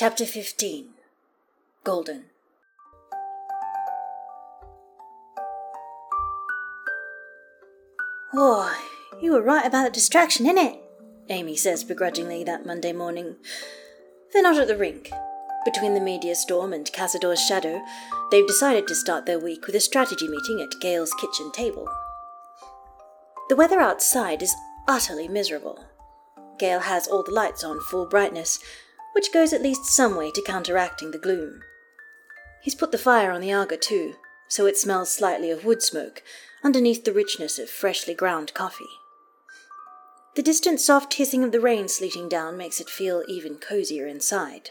Chapter 15 Golden Oh, you were right about the distraction, innit? Amy says begrudgingly that Monday morning. They're not at the rink. Between the media storm and Cazador's shadow, they've decided to start their week with a strategy meeting at Gale's kitchen table. The weather outside is utterly miserable. Gail has all the lights on full brightness, which goes at least some way to counteracting the gloom. He's put the fire on the Aga too, so it smells slightly of wood smoke underneath the richness of freshly ground coffee. The distant soft hissing of the rain sleeting down makes it feel even cozier inside.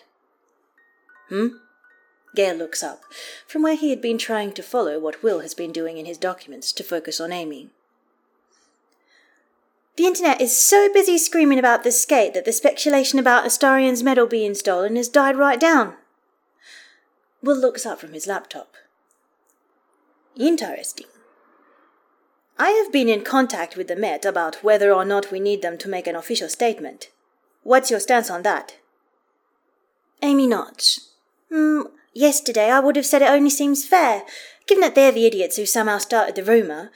Hmm? Gale looks up, from where he had been trying to follow what Will has been doing in his documents to focus on Amy. The internet is so busy screaming about this skate that the speculation about Astarion's medal being stolen has died right down. Will looks up from his laptop. Interesting. I have been in contact with the Met about whether or not we need them to make an official statement. What's your stance on that? Amy nods. Hmm, yesterday I would have said it only seems fair, given that they're the idiots who somehow started the rumour.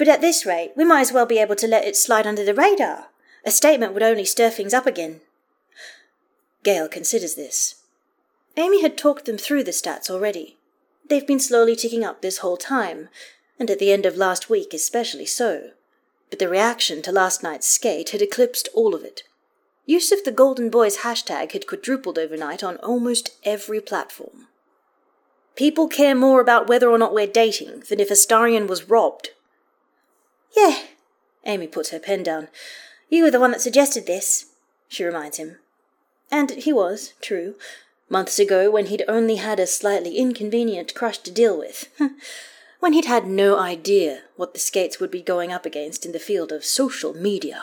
But at this rate, we might as well be able to let it slide under the radar. A statement would only stir things up again. Gail considers this. Amy had talked them through the stats already. They've been slowly ticking up this whole time, and at the end of last week especially so. But the reaction to last night's skate had eclipsed all of it. Use of the Golden Boys hashtag had quadrupled overnight on almost every platform. People care more about whether or not we're dating than if Astarion was robbed. Yeah, Amy puts her pen down. You were the one that suggested this, she reminds him. And he was, true, months ago when he'd only had a slightly inconvenient crush to deal with. when he'd had no idea what the skates would be going up against in the field of social media.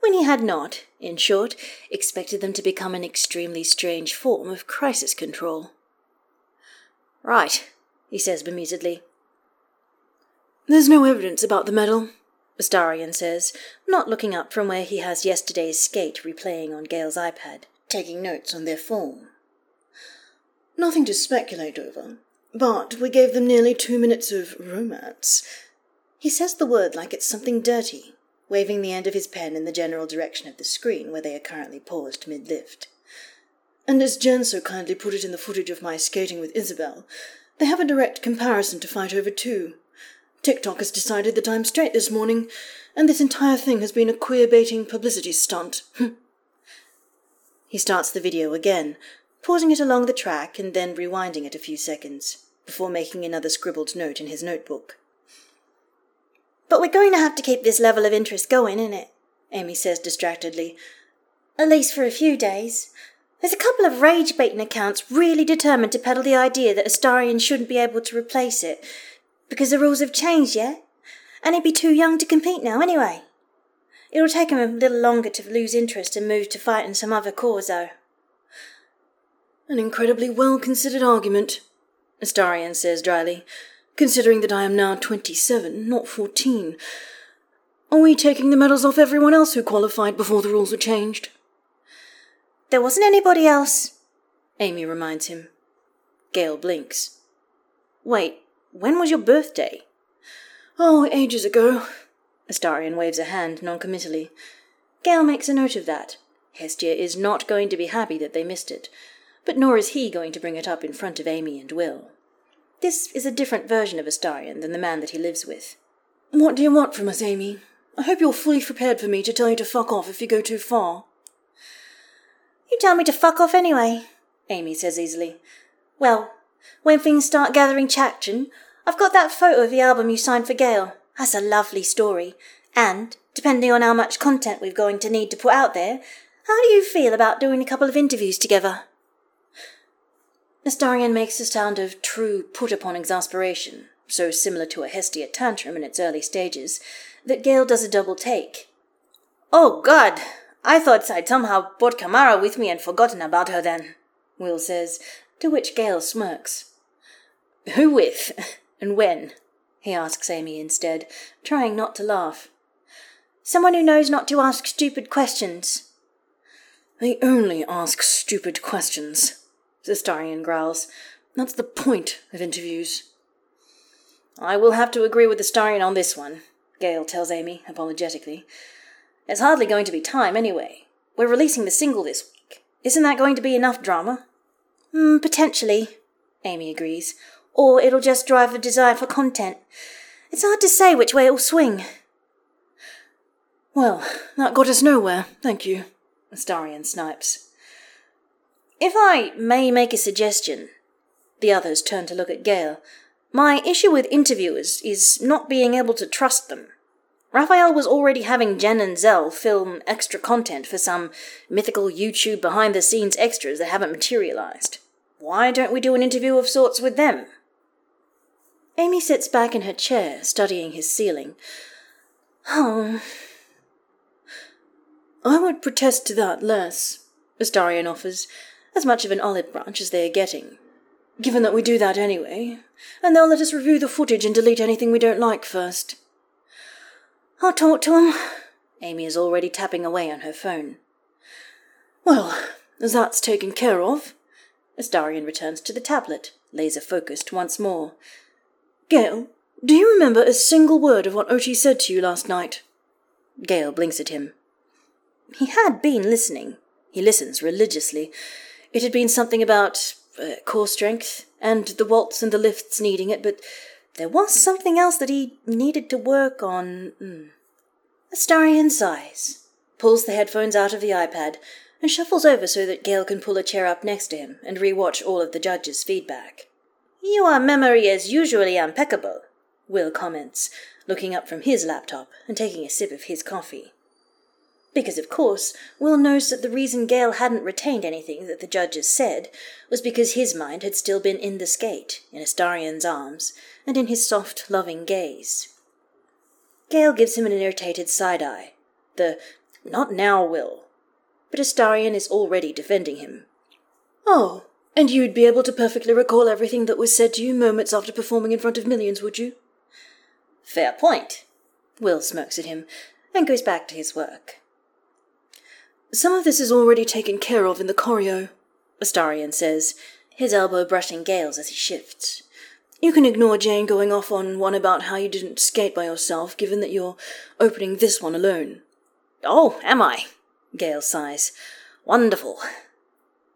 When he had not, in short, expected them to become an extremely strange form of crisis control. Right, he says bemusedly. There's no evidence about the medal, Astarion says, not looking up from where he has yesterday's skate replaying on Gale's iPad, taking notes on their form. Nothing to speculate over. But we gave them nearly two minutes of romance. He says the word like it's something dirty, waving the end of his pen in the general direction of the screen where they are currently paused mid lift. And as Jen so kindly put it in the footage of my skating with Isabel, they have a direct comparison to fight over too. TikTok has decided that I'm straight this morning, and this entire thing has been a queer baiting publicity stunt. he starts the video again, pausing it along the track and then rewinding it a few seconds, before making another scribbled note in his notebook. But we're going to have to keep this level of interest going, innit? Amy says distractedly. At least for a few days. There's a couple of rage baiting accounts really determined to peddle the idea that Astarion shouldn't be able to replace it, because the rules have changed, yeah? And he'd be too young to compete now anyway. It'll take him a little longer to lose interest and move to fight in some other cause, though. An incredibly well considered argument, Astarion says dryly, considering that I am now twenty seven, not fourteen. Are we taking the medals off everyone else who qualified before the rules were changed? There wasn't anybody else, Amy reminds him. Gale blinks. Wait, when was your birthday? Oh, ages ago. Astarion waves a hand noncommittally. Gale makes a note of that. Hestia is not going to be happy that they missed it but nor is he going to bring it up in front of Amy and Will. This is a different version of Astarion than the man that he lives with. What do you want from us, Amy? I hope you're fully prepared for me to tell you to fuck off if you go too far. You tell me to fuck off anyway, Amy says easily. Well, when things start gathering traction, I've got that photo of the album you signed for Gale. That's a lovely story. And, depending on how much content we're going to need to put out there, how do you feel about doing a couple of interviews together? Astarion makes a sound of true put upon exasperation, so similar to a Hestia tantrum in its early stages, that Gale does a double take. Oh, God! I thought I'd somehow brought Kamara with me and forgotten about her then, Will says, to which Gale smirks. Who with? And when? he asks Amy instead, trying not to laugh. Someone who knows not to ask stupid questions. They only ask stupid questions, Astarion growls. That's the point of interviews. I will have to agree with Astarion on this one, Gale tells Amy apologetically. There's hardly going to be time anyway. We're releasing the single this week. Isn't that going to be enough drama? Mm, potentially, Amy agrees. Or it'll just drive a desire for content. It's hard to say which way it'll swing. Well, that got us nowhere, thank you, Astarion snipes. If I may make a suggestion, the others turn to look at Gale. My issue with interviewers is not being able to trust them. Raphael was already having Jen and Zell film extra content for some mythical YouTube behind the scenes extras that haven't materialized. Why don't we do an interview of sorts with them? Amy sits back in her chair, studying his ceiling. Oh. I would protest to that less, Astarion offers, as much of an olive branch as they are getting. Given that we do that anyway, and they'll let us review the footage and delete anything we don't like first. I'll talk to him. Amy is already tapping away on her phone. Well, as that's taken care of, Astarion returns to the tablet, laser focused once more. Gale, do you remember a single word of what Ochi said to you last night? Gale blinks at him. He had been listening. He listens religiously. It had been something about uh, core strength and the waltz and the lifts needing it, but there was something else that he needed to work on. Mm. Astarion sighs, pulls the headphones out of the iPad, and shuffles over so that Gale can pull a chair up next to him and rewatch all of the judges' feedback. Your memory is usually impeccable, Will comments, looking up from his laptop and taking a sip of his coffee. Because, of course, Will knows that the reason Gale hadn't retained anything that the judges said was because his mind had still been in the skate, in Astarion's arms, and in his soft, loving gaze. Gale gives him an irritated side eye. The, not now, Will. But Astarion is already defending him. Oh, and you'd be able to perfectly recall everything that was said to you moments after performing in front of millions, would you? Fair point. Will smirks at him and goes back to his work. Some of this is already taken care of in the choreo, Astarion says, his elbow brushing Gale's as he shifts. You can ignore Jane going off on one about how you didn't skate by yourself, given that you're opening this one alone. Oh, am I? Gale sighs. Wonderful.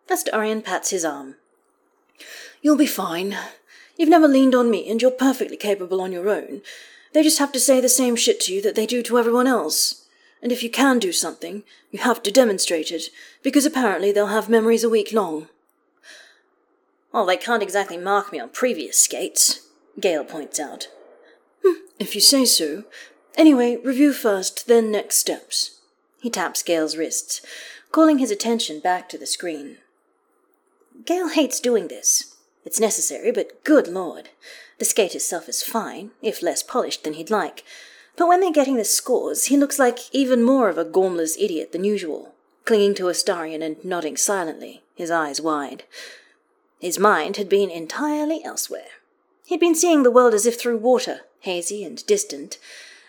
Astarion pats his arm. You'll be fine. You've never leaned on me, and you're perfectly capable on your own. They just have to say the same shit to you that they do to everyone else. And if you can do something, you have to demonstrate it, because apparently they'll have memories a week long. Well, they can't exactly mark me on previous skates, Gale points out. Hmm, if you say so. Anyway, review first, then next steps. He taps Gale's wrists, calling his attention back to the screen. Gale hates doing this. It's necessary, but good lord. The skate itself is fine, if less polished than he'd like. But when they're getting the scores, he looks like even more of a gormless idiot than usual, clinging to Astarion and nodding silently, his eyes wide. His mind had been entirely elsewhere. He'd been seeing the world as if through water, hazy and distant,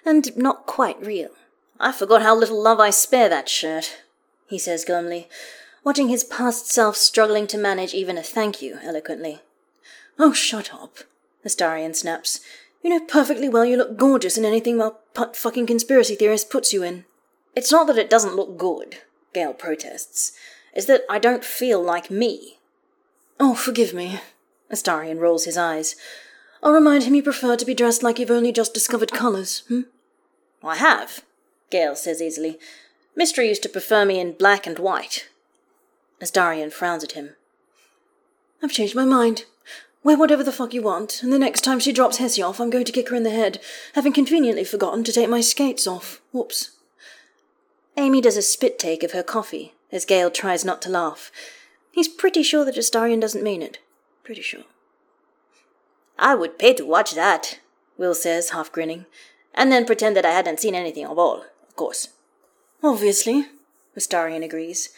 and not quite real. I forgot how little love I spare that shirt, he says glumly, watching his past self struggling to manage even a thank you eloquently. Oh, shut up, Astarion snaps. You know perfectly well you look gorgeous in anything my putt fucking conspiracy theorist puts you in. It's not that it doesn't look good, Gale protests. It's that I don't feel like me. Oh, forgive me. Astarion rolls his eyes. I'll remind him you prefer to be dressed like you've only just discovered colours, hmm? I have, Gale says easily. Mystra used to prefer me in black and white. Astarion frowns at him. I've changed my mind. Wear whatever the fuck you want, and the next time she drops Hessie off, I'm going to kick her in the head, having conveniently forgotten to take my skates off. Whoops. Amy does a spit take of her coffee, as Gale tries not to laugh, He's pretty sure that Astarion doesn't mean it. Pretty sure. I would pay to watch that, Will says, half grinning, and then pretend that I hadn't seen anything of all, of course. Obviously, Astarion agrees.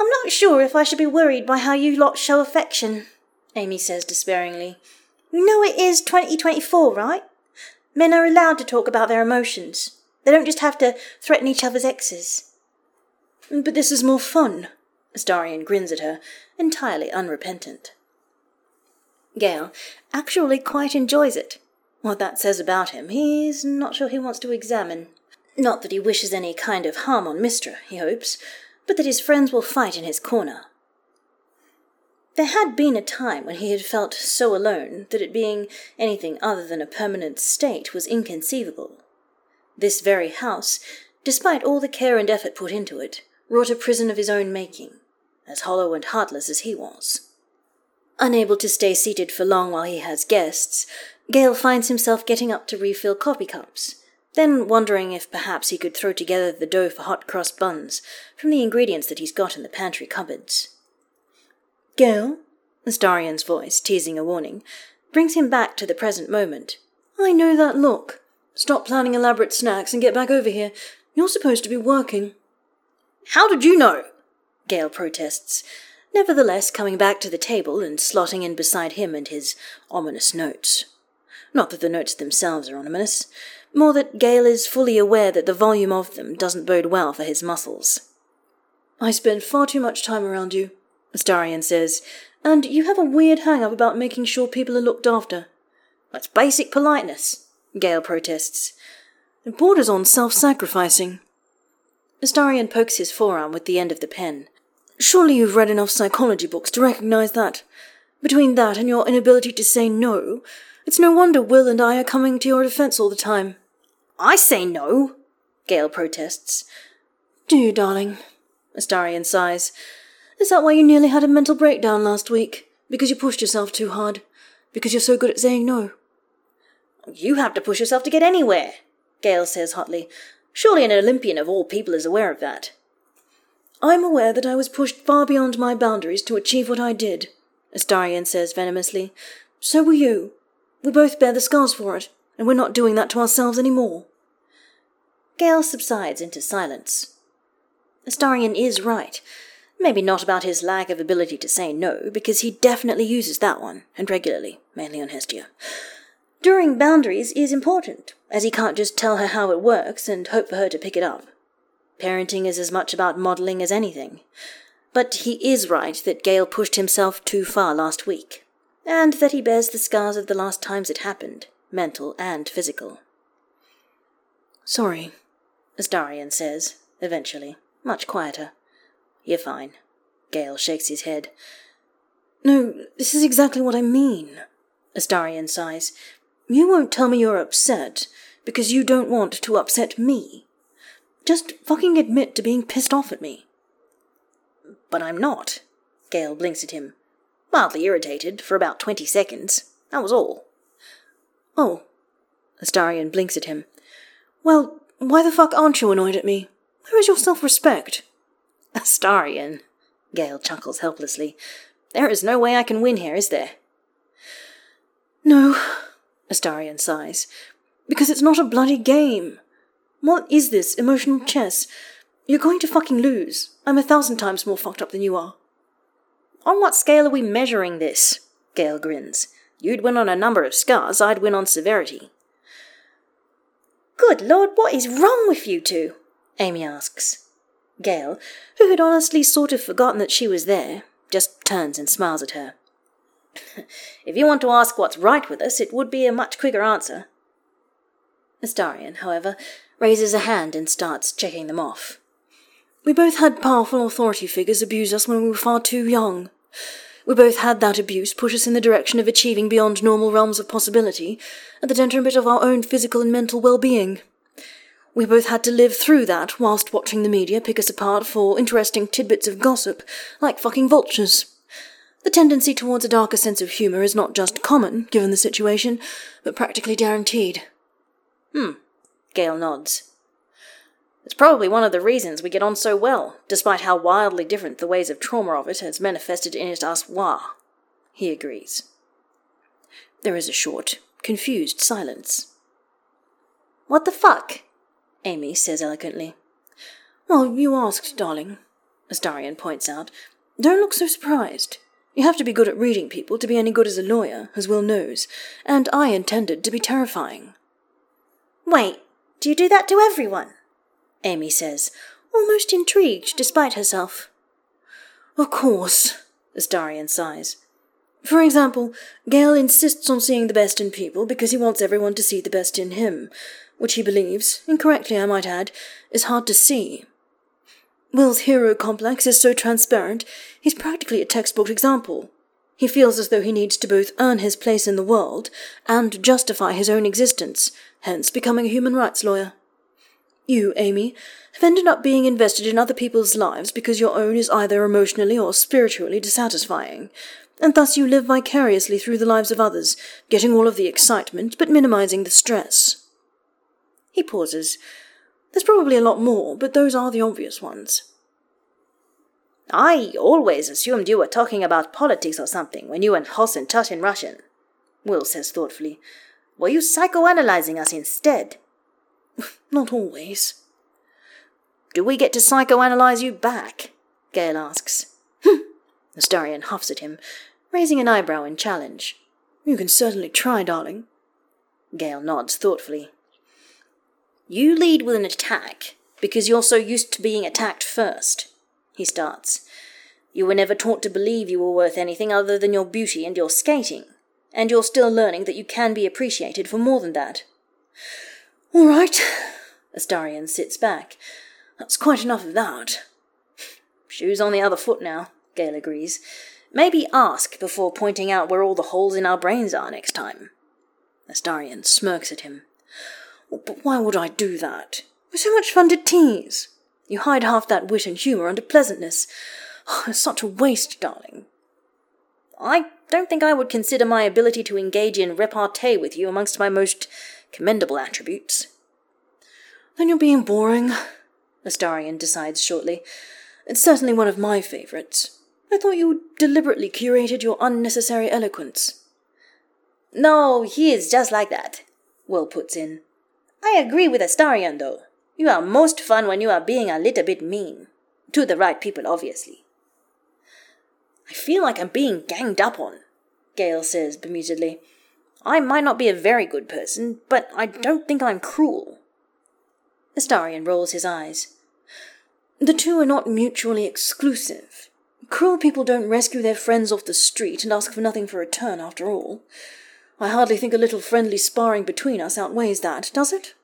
I'm not sure if I should be worried by how you lot show affection, Amy says despairingly. You know it is 2024, right? Men are allowed to talk about their emotions. They don't just have to threaten each other's exes. But this is more fun. Astarion grins at her, entirely unrepentant. Gale actually quite enjoys it. What that says about him, he's not sure he wants to examine. Not that he wishes any kind of harm on Mystra, he hopes, but that his friends will fight in his corner. There had been a time when he had felt so alone that it being anything other than a permanent state was inconceivable. This very house, despite all the care and effort put into it, wrought a prison of his own making, as hollow and heartless as he was. Unable to stay seated for long while he has guests, Gale finds himself getting up to refill coffee cups, then wondering if perhaps he could throw together the dough for hot cross buns from the ingredients that he's got in the pantry cupboards. Gale, Astarion's voice, teasing a warning, brings him back to the present moment. I know that look. Stop planning elaborate snacks and get back over here. You're supposed to be working. How did you know? Gale protests, nevertheless coming back to the table and slotting in beside him and his ominous notes. Not that the notes themselves are ominous, more that Gale is fully aware that the volume of them doesn't bode well for his muscles. I spend far too much time around you, Astarion says, and you have a weird hang up about making sure people are looked after. That's basic politeness, Gale protests. It borders on self sacrificing. Astarion pokes his forearm with the end of the pen. Surely you've read enough psychology books to recognize that. Between that and your inability to say no, it's no wonder Will and I are coming to your defense all the time. I say no, Gale protests. Do you, darling? Astarion sighs. Is that why you nearly had a mental breakdown last week? Because you pushed yourself too hard? Because you're so good at saying no? You have to push yourself to get anywhere, Gale says hotly. Surely an Olympian of all people is aware of that. I'm aware that I was pushed far beyond my boundaries to achieve what I did, Astarion says venomously. So were you. We both bear the scars for it, and we're not doing that to ourselves any more. Gale subsides into silence. Astarion is right. Maybe not about his lack of ability to say no, because he definitely uses that one, and regularly, mainly on Hestia. During boundaries is important, as he can't just tell her how it works and hope for her to pick it up. Parenting is as much about modeling as anything. But he is right that Gale pushed himself too far last week, and that he bears the scars of the last times it happened, mental and physical. Sorry, Astarion says, eventually, much quieter. You're fine. Gale shakes his head. No, this is exactly what I mean. Astarion sighs. You won't tell me you're upset because you don't want to upset me. Just fucking admit to being pissed off at me. But I'm not. Gale blinks at him. Mildly irritated for about twenty seconds. That was all. Oh. Astarion blinks at him. Well, why the fuck aren't you annoyed at me? Where is your self respect? Astarion. Gale chuckles helplessly. There is no way I can win here, is there? No, Astarion sighs, because it's not a bloody game. What is this emotional chess? You're going to fucking lose. I'm a thousand times more fucked up than you are. On what scale are we measuring this? Gale grins. You'd win on a number of scars, I'd win on severity. Good lord, what is wrong with you two? Amy asks. Gale, who had honestly sort of forgotten that she was there, just turns and smiles at her. if you want to ask what's right with us, it would be a much quicker answer. Astarion, however, raises a hand and starts checking them off. We both had powerful authority figures abuse us when we were far too young. We both had that abuse push us in the direction of achieving beyond normal realms of possibility, at the detriment of our own physical and mental well being. We both had to live through that whilst watching the media pick us apart for interesting tidbits of gossip, like fucking vultures. The tendency towards a darker sense of humour is not just common, given the situation, but practically guaranteed. Hmm. Gale nods. It's probably one of the reasons we get on so well, despite how wildly different the ways of trauma of it has manifested in us were. He agrees. There is a short, confused silence. What the fuck? Amy says eloquently. Well, you asked, darling, Astarion points out. Don't look so surprised. You have to be good at reading people to be any good as a lawyer, as Will knows, and I intended to be terrifying. Wait, do you do that to everyone? Amy says, almost intrigued despite herself. Of course, Astarion sighs. For example, Gale insists on seeing the best in people because he wants everyone to see the best in him, which he believes, incorrectly I might add, is hard to see. Will's hero complex is so transparent, he's practically a textbook example. He feels as though he needs to both earn his place in the world and justify his own existence, hence becoming a human rights lawyer. You, Amy, have ended up being invested in other people's lives because your own is either emotionally or spiritually dissatisfying, and thus you live vicariously through the lives of others, getting all of the excitement but minimizing the stress. He pauses. There's probably a lot more, but those are the obvious ones. I always assumed you were talking about politics or something when you and Halsin touch in Russian, Will says thoughtfully. Were you psychoanalyzing us instead? Not always. Do we get to psychoanalyze you back? Gale asks. Hmm. Astarion huffs at him, raising an eyebrow in challenge. You can certainly try, darling. Gale nods thoughtfully. You lead with an attack because you're so used to being attacked first. He starts. You were never taught to believe you were worth anything other than your beauty and your skating, and you're still learning that you can be appreciated for more than that. All right. Astarion sits back. That's quite enough of that. Shoes on the other foot now, Gale agrees. Maybe ask before pointing out where all the holes in our brains are next time. Astarion smirks at him. Oh, but why would I do that? We're so much fun to tease. You hide half that wit and humour under pleasantness. Oh, it's such a waste, darling. I don't think I would consider my ability to engage in repartee with you amongst my most commendable attributes. Then you're being boring, Astarion decides shortly. It's certainly one of my favourites. I thought you deliberately curated your unnecessary eloquence. No, he is just like that, Will puts in. I agree with Astarion, though. You are most fun when you are being a little bit mean. To the right people, obviously. I feel like I'm being ganged up on, Gale says bemusedly. I might not be a very good person, but I don't think I'm cruel. Astarion rolls his eyes. The two are not mutually exclusive. Cruel people don't rescue their friends off the street and ask for nothing for return, after all. I hardly think a little friendly sparring between us outweighs that, does it?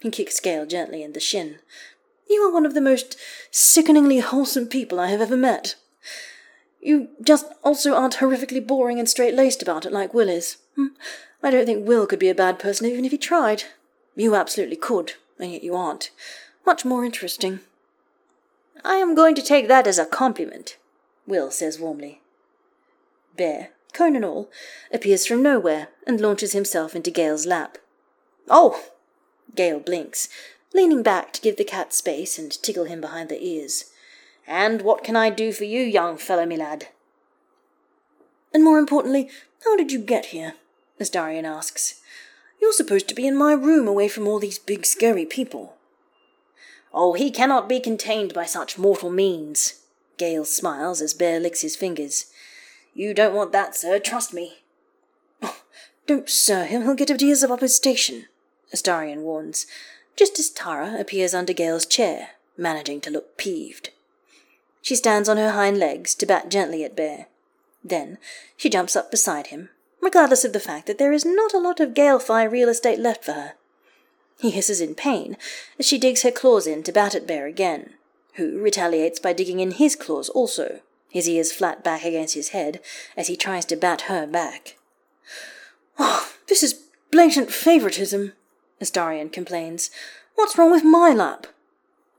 He kicks Gale gently in the shin. You are one of the most sickeningly wholesome people I have ever met. You just also aren't horrifically boring and straight laced about it like Will is. Hmm? I don't think Will could be a bad person even if he tried. You absolutely could, and yet you aren't. Much more interesting. I am going to take that as a compliment, Will says warmly. Bear, cone and all, appears from nowhere and launches himself into Gale's lap. Oh! Gale blinks, leaning back to give the cat space and tickle him behind the ears. And what can I do for you, young fellow, me lad? And more importantly, how did you get here? Astarion asks. You're supposed to be in my room away from all these big scary people. Oh, he cannot be contained by such mortal means. Gale smiles as Bear licks his fingers. You don't want that, sir, trust me. Oh, don't sir him, he'll get ideas about his station, Astarion warns, just as Tara appears under Gale's chair, managing to look peeved. She stands on her hind legs to bat gently at Bear. Then she jumps up beside him, regardless of the fact that there is not a lot of Galefy real estate left for her. He hisses in pain as she digs her claws in to bat at Bear again, who retaliates by digging in his claws also, his ears flat back against his head as he tries to bat her back. Oh, this is blatant favoritism, Astarion complains. What's wrong with my lap?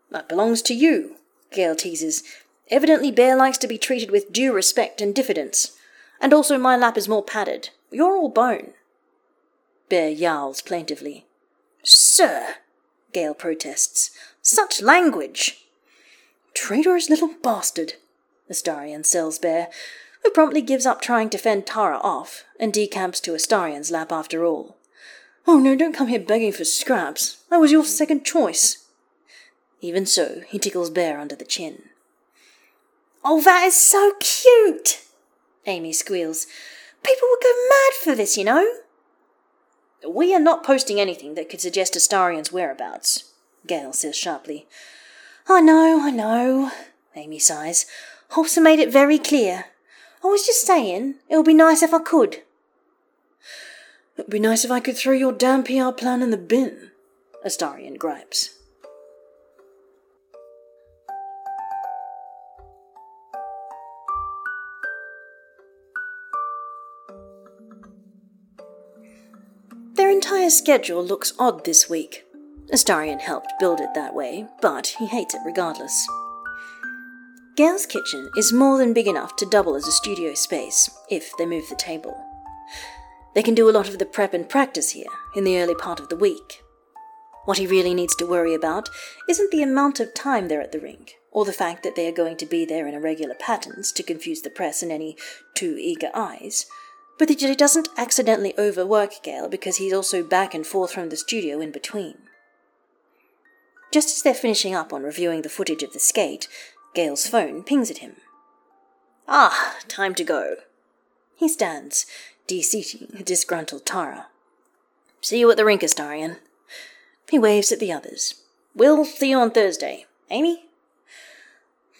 That belongs to you, Gale teases, Evidently, Bear likes to be treated with due respect and diffidence. And also, my lap is more padded. You're all bone. Bear yowls plaintively. Sir, Gale protests. Such language! Traitorous little bastard, Astarion sells Bear, who promptly gives up trying to fend Tara off and decamps to Astarion's lap after all. Oh no, don't come here begging for scraps. I was your second choice. Even so, he tickles Bear under the chin. Oh, that is so cute! Amy squeals. People would go mad for this, you know. We are not posting anything that could suggest Astarion's whereabouts, Gale says sharply. I know, I know, Amy sighs. Also made it very clear. I was just saying, it would be nice if I could. It'd be nice if I could throw your damn PR plan in the bin, Astarion gripes. Their entire schedule looks odd this week. Astarion helped build it that way, but he hates it regardless. Gale's kitchen is more than big enough to double as a studio space, if they move the table. They can do a lot of the prep and practice here, in the early part of the week. What he really needs to worry about isn't the amount of time they're at the rink, or the fact that they are going to be there in irregular patterns to confuse the press and any too eager eyes, but he doesn't accidentally overwork Gale because he's also back and forth from the studio in between. Just as they're finishing up on reviewing the footage of the skate, Gale's phone pings at him. Ah, time to go. He stands, de-seating a disgruntled Tara. See you at the rink, Astarion. He waves at the others. We'll see you on Thursday. Amy?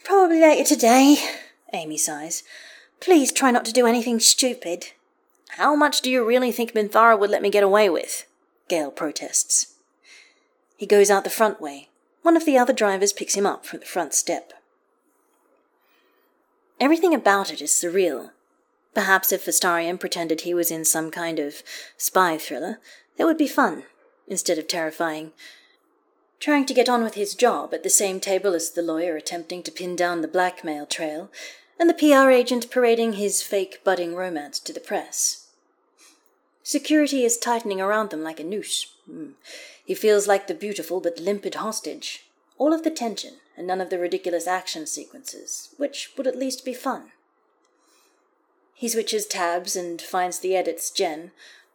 Probably later today, Amy sighs. Please try not to do anything stupid. How much do you really think Minthara would let me get away with? Gale protests. He goes out the front way. One of the other drivers picks him up from the front step. Everything about it is surreal. Perhaps if Astarion pretended he was in some kind of spy thriller, that would be fun, instead of terrifying. Trying to get on with his job at the same table as the lawyer attempting to pin down the blackmail trail, and the PR agent parading his fake budding romance to the press. Security is tightening around them like a noose. Hmm. He feels like the beautiful but limpid hostage. All of the tension, and none of the ridiculous action sequences, which would at least be fun. He switches tabs and finds the edits Jen,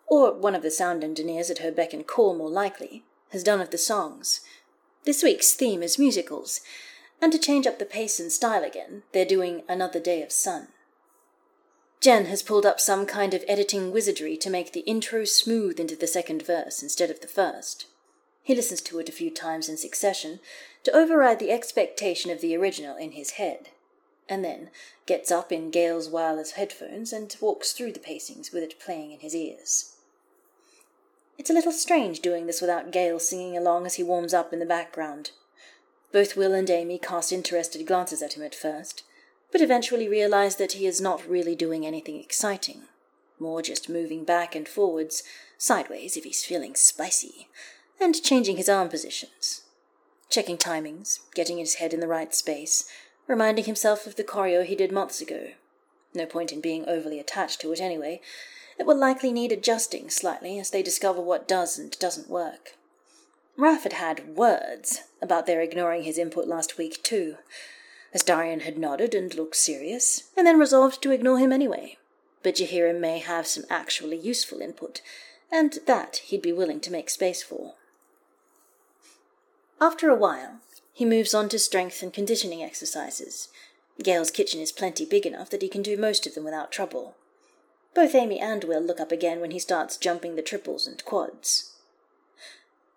or one of the sound engineers at her beck and call more likely, has done of the songs. This week's theme is musicals, and to change up the pace and style again, they're doing Another Day of Sun. Jen has pulled up some kind of editing wizardry to make the intro smooth into the second verse instead of the first. He listens to it a few times in succession to override the expectation of the original in his head, and then gets up in Gale's wireless headphones and walks through the pacings with it playing in his ears. It's a little strange doing this without Gale singing along as he warms up in the background. Both Will and Amy cast interested glances at him at first, but eventually realize that he is not really doing anything exciting, more just moving back and forwards, sideways if he's feeling spicy, and changing his arm positions, checking timings, getting his head in the right space, reminding himself of the choreo he did months ago. No point in being overly attached to it anyway. It will likely need adjusting slightly as they discover what does and doesn't work. Raph had had words about their ignoring his input last week, too. Astarion had nodded and looked serious, and then resolved to ignore him anyway. But Jaheira may have some actually useful input, and that he'd be willing to make space for. After a while, he moves on to strength and conditioning exercises. Gale's kitchen is plenty big enough that he can do most of them without trouble. Both Amy and Will look up again when he starts jumping the triples and quads.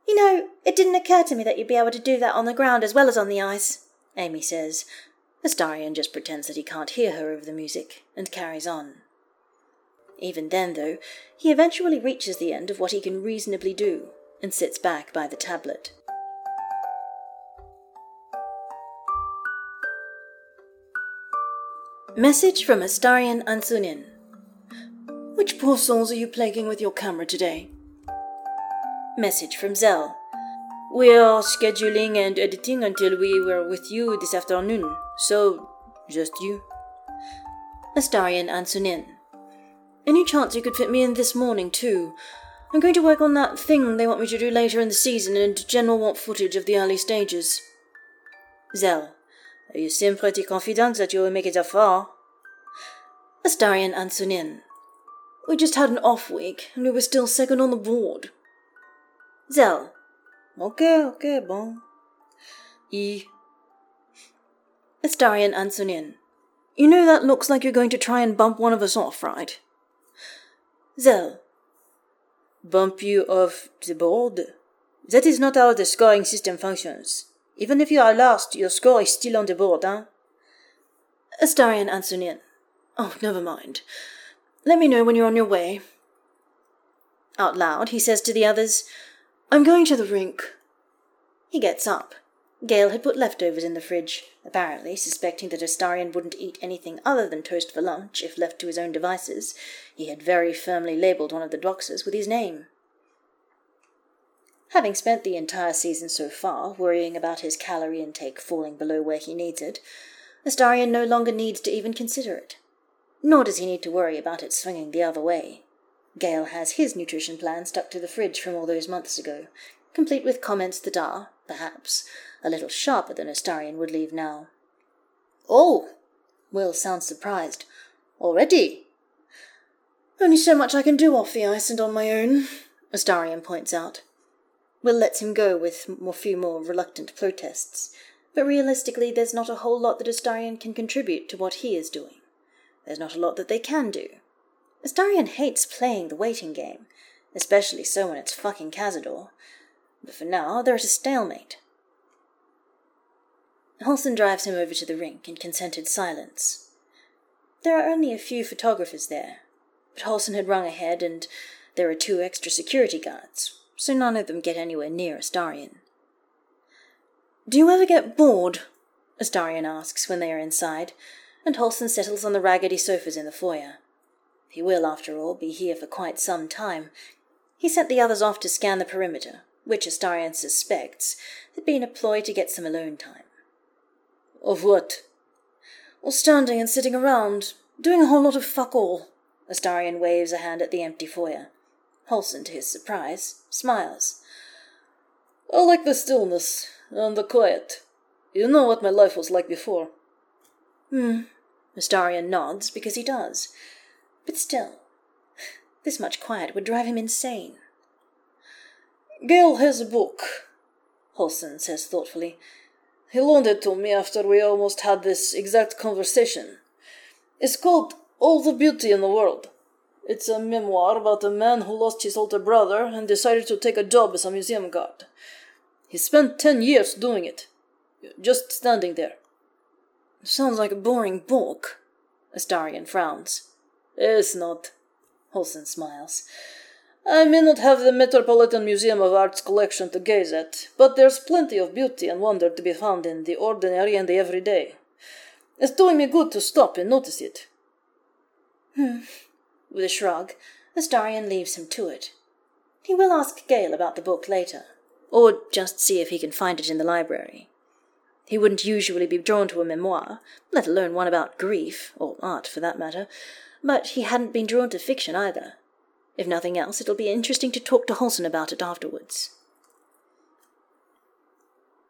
You know, it didn't occur to me that you'd be able to do that on the ground as well as on the ice, Amy says. Astarion just pretends that he can't hear her over the music and carries on. Even then, though, he eventually reaches the end of what he can reasonably do and sits back by the tablet. Message from Astarion Ancunín. Which poor souls are you plaguing with your camera today? Message from Zell. We are scheduling and editing until we were with you this afternoon, so just you. Astarion Ancunín. Any chance you could fit me in this morning, too? I'm going to work on that thing they want me to do later in the season, and General want footage of the early stages. Zell. You seem pretty confident that you will make it that far. Astarion Ancunín. We just had an off week, and we were still second on the board. Zell. Okay, okay, bon. E. Astarion Ancunín. You know that looks like you're going to try and bump one of us off, right? Zell. Bump you off the board? That is not how the scoring system functions. Even if you are lost, your score is still on the board, huh? Astarion Ancunín. Oh, never mind. Let me know when you're on your way. Out loud, he says to the others, I'm going to the rink. He gets up. Gale had put leftovers in the fridge, apparently suspecting that Astarion wouldn't eat anything other than toast for lunch if left to his own devices. He had very firmly labelled one of the boxes with his name. Having spent the entire season so far worrying about his calorie intake falling below where he needs it, Astarion no longer needs to even consider it. Nor does he need to worry about it swinging the other way. Gale has his nutrition plan stuck to the fridge from all those months ago, complete with comments that are, perhaps, a little sharper than Astarion would leave now. Oh! Will sounds surprised. Already? Only so much I can do off the ice and on my own, Astarion points out. Will lets him go with a few more reluctant protests, but realistically there's not a whole lot that Astarion can contribute to what he is doing. There's not a lot that they can do. Astarion hates playing the waiting game, especially so when it's fucking Cazador. But for now, they're at a stalemate. Halsin drives him over to the rink in consented silence. There are only a few photographers there, but Halsin had rung ahead and there are two extra security guards, so none of them get anywhere near Astarion. Do you ever get bored? Astarion asks when they are inside, and Halsin settles on the raggedy sofas in the foyer. He will, after all, be here for quite some time. He sent the others off to scan the perimeter, which Astarion suspects had been a ploy to get some alone time. Of what? Well, standing and sitting around, doing a whole lot of fuck all. Astarion waves a hand at the empty foyer. Halsin, to his surprise, smiles. I like the stillness and the quiet. You know what my life was like before. Hmm. Astarion nods because he does. But still, this much quiet would drive him insane. Gale has a book, Halsin says thoughtfully. He loaned it to me after we almost had this exact conversation. It's called All the Beauty in the World. It's a memoir about a man who lost his older brother and decided to take a job as a museum guard. He spent ten years doing it, just standing there. Sounds like a boring book. Astarion frowns. It's not. Halsin smiles. I may not have the Metropolitan Museum of Art's collection to gaze at, but there's plenty of beauty and wonder to be found in the ordinary and the everyday. It's doing me good to stop and notice it. Hmm. With a shrug, Astarion leaves him to it. He will ask Gale about the book later, or just see if he can find it in the library. He wouldn't usually be drawn to a memoir, let alone one about grief, or art for that matter, but he hadn't been drawn to fiction either. If nothing else, it'll be interesting to talk to Halsin about it afterwards.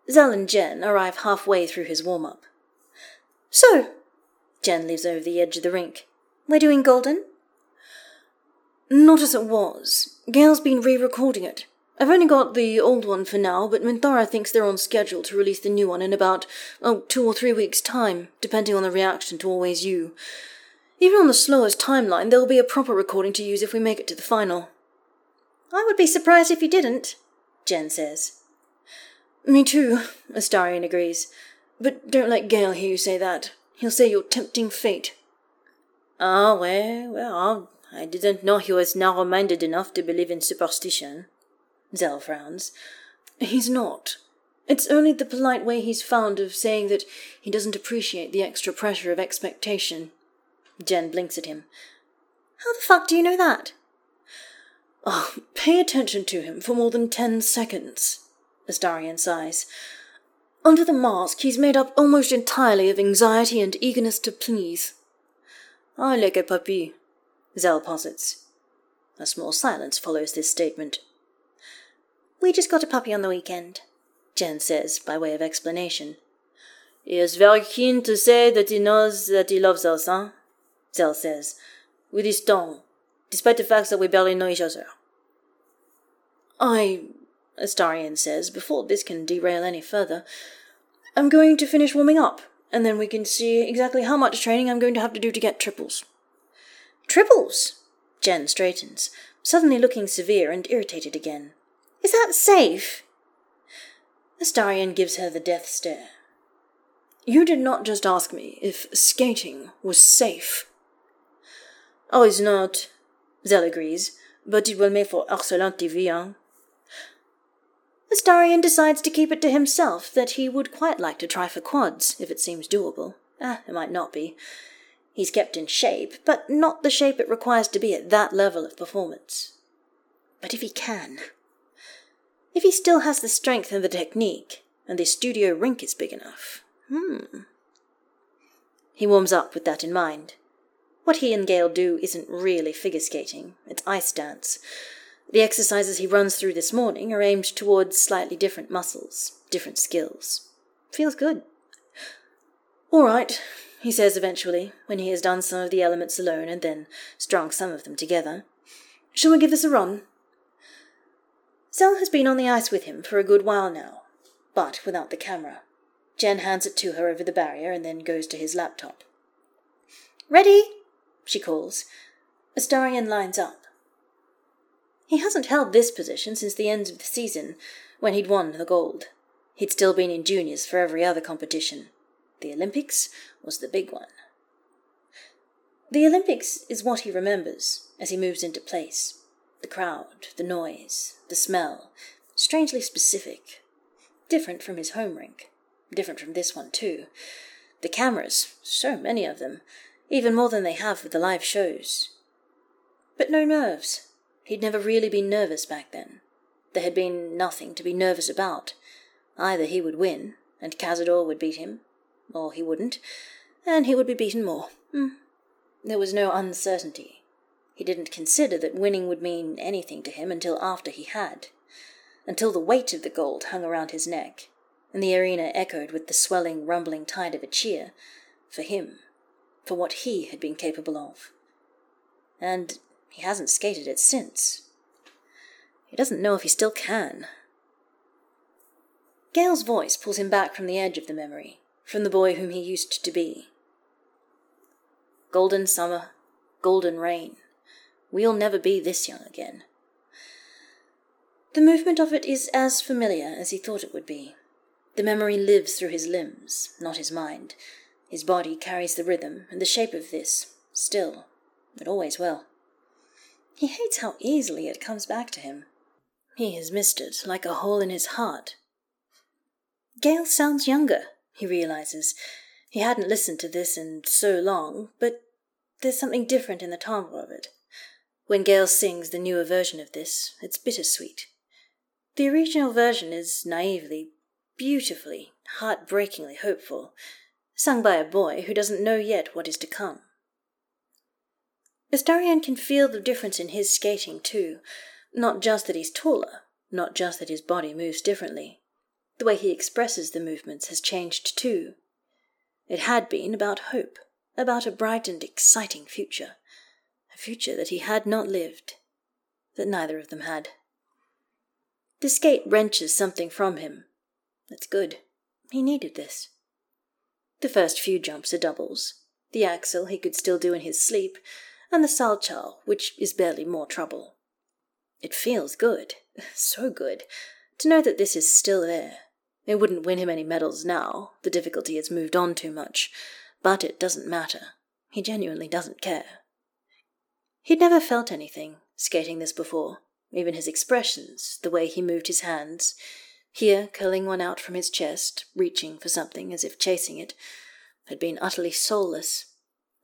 Zell and Jen arrive halfway through his warm up. So, Jen leaves over the edge of the rink. We're doing Golden? Not as it was. Gale's been re recording it. I've only got the old one for now, but Minthara thinks they're on schedule to release the new one in about, oh, two or three weeks' time, depending on the reaction to Always You. Even on the slowest timeline, there'll be a proper recording to use if we make it to the final. I would be surprised if you didn't, Jen says. Me too, Astarion agrees. But don't let Gale hear you say that. He'll say you're tempting fate. Ah, well, well, I didn't know he was narrow minded enough to believe in superstition. Zell frowns. He's not. It's only the polite way he's found of saying that he doesn't appreciate the extra pressure of expectation. Jen blinks at him. How the fuck do you know that? Oh, pay attention to him for more than ten seconds. Astarion sighs. Under the mask, he's made up almost entirely of anxiety and eagerness to please. I like a puppy, Zell posits. A small silence follows this statement. We just got a puppy on the weekend, Jen says by way of explanation. He is very keen to say that he knows that he loves us, huh? Zell says, with his tongue, despite the fact that we barely know each other. I, Astarion says, before this can derail any further, I'm going to finish warming up, and then we can see exactly how much training I'm going to have to do to get triples. Triples? Jen straightens, suddenly looking severe and irritated again. Is that safe? Astarion gives her the death stare. You did not just ask me if skating was safe. Oh, it's not, Zell agrees, but it will make for excellent TV, hein? Astarion decides to keep it to himself that he would quite like to try for quads, if it seems doable. Ah, it might not be. He's kept in shape, but not the shape it requires to be at that level of performance. But if he can, if he still has the strength and the technique, and the studio rink is big enough, hmm. He warms up with that in mind. What he and Gale do isn't really figure skating, it's ice dance. The exercises he runs through this morning are aimed towards slightly different muscles, different skills. Feels good. All right, he says eventually, when he has done some of the elements alone and then strung some of them together. Shall we give this a run? Zell has been on the ice with him for a good while now, but without the camera. Jen hands it to her over the barrier and then goes to his laptop. Ready? She calls. Astarion lines up. He hasn't held this position since the end of the season, when he'd won the gold. He'd still been in juniors for every other competition. The Olympics was the big one. The Olympics is what he remembers as he moves into place. The crowd, the noise, the smell, strangely specific. Different from his home rink. Different from this one, too. The cameras, so many of them, even more than they have with the live shows. But no nerves. He'd never really been nervous back then. There had been nothing to be nervous about. Either he would win, and Cazador would beat him, or he wouldn't, and he would be beaten more. Hmm. There was no uncertainty. He didn't consider that winning would mean anything to him until after he had, until the weight of the gold hung around his neck, and the arena echoed with the swelling, rumbling tide of a cheer for him, for what he had been capable of. And he hasn't skated it since. He doesn't know if he still can. Gale's voice pulls him back from the edge of the memory, from the boy whom he used to be. Golden summer, golden rain. We'll never be this young again. The movement of it is as familiar as he thought it would be. The memory lives through his limbs, not his mind. His body carries the rhythm and the shape of this, still, but always well. He hates how easily it comes back to him. He has missed it like a hole in his heart. Gale sounds younger, he realizes. He hadn't listened to this in so long, but there's something different in the timbre of it. When Gale sings the newer version of this, it's bittersweet. The original version is naively, beautifully, heartbreakingly hopeful, sung by a boy who doesn't know yet what is to come. Astarion can feel the difference in his skating, too. Not just that he's taller, not just that his body moves differently, the way he expresses the movements has changed too. It had been about hope, about a bright and exciting future, a future that he had not lived, that neither of them had. The skate wrenches something from him. That's good. He needed this. The first few jumps are doubles. The axel he could still do in his sleep, and the salchow, which is barely more trouble. It feels good, so good, to know that this is still there, it wouldn't win him any medals now, the difficulty has moved on too much, but it doesn't matter. He genuinely doesn't care. He'd never felt anything, skating this before, even his expressions, the way he moved his hands, here curling one out from his chest, reaching for something as if chasing it, had been utterly soulless,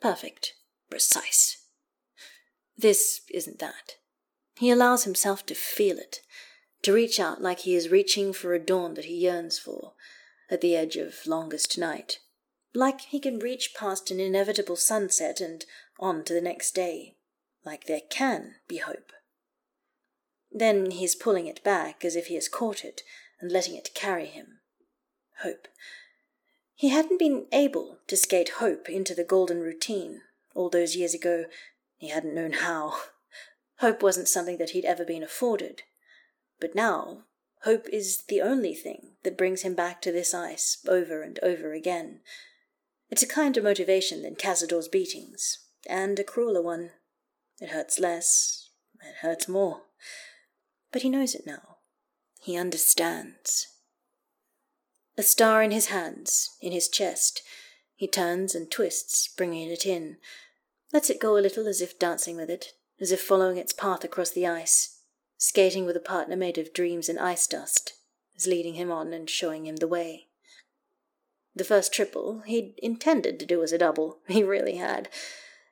perfect, precise. This isn't that. He allows himself to feel it, to reach out like he is reaching for a dawn that he yearns for, at the edge of longest night, like he can reach past an inevitable sunset and on to the next day, like there can be hope. Then he is pulling it back as if he has caught it and letting it carry him. Hope. He hadn't been able to skate hope into the golden routine. All those years ago, he hadn't known how. Hope wasn't something that he'd ever been afforded. But now, hope is the only thing that brings him back to this ice over and over again. It's a kinder motivation than Cazador's beatings, and a crueler one. It hurts less, it hurts more. But he knows it now. He understands. A star in his hands, in his chest. He turns and twists, bringing it in. Lets it go a little as if dancing with it, as if following its path across the ice. Skating with a partner made of dreams and ice dust, is leading him on and showing him the way. The first triple he'd intended to do as a double, he really had.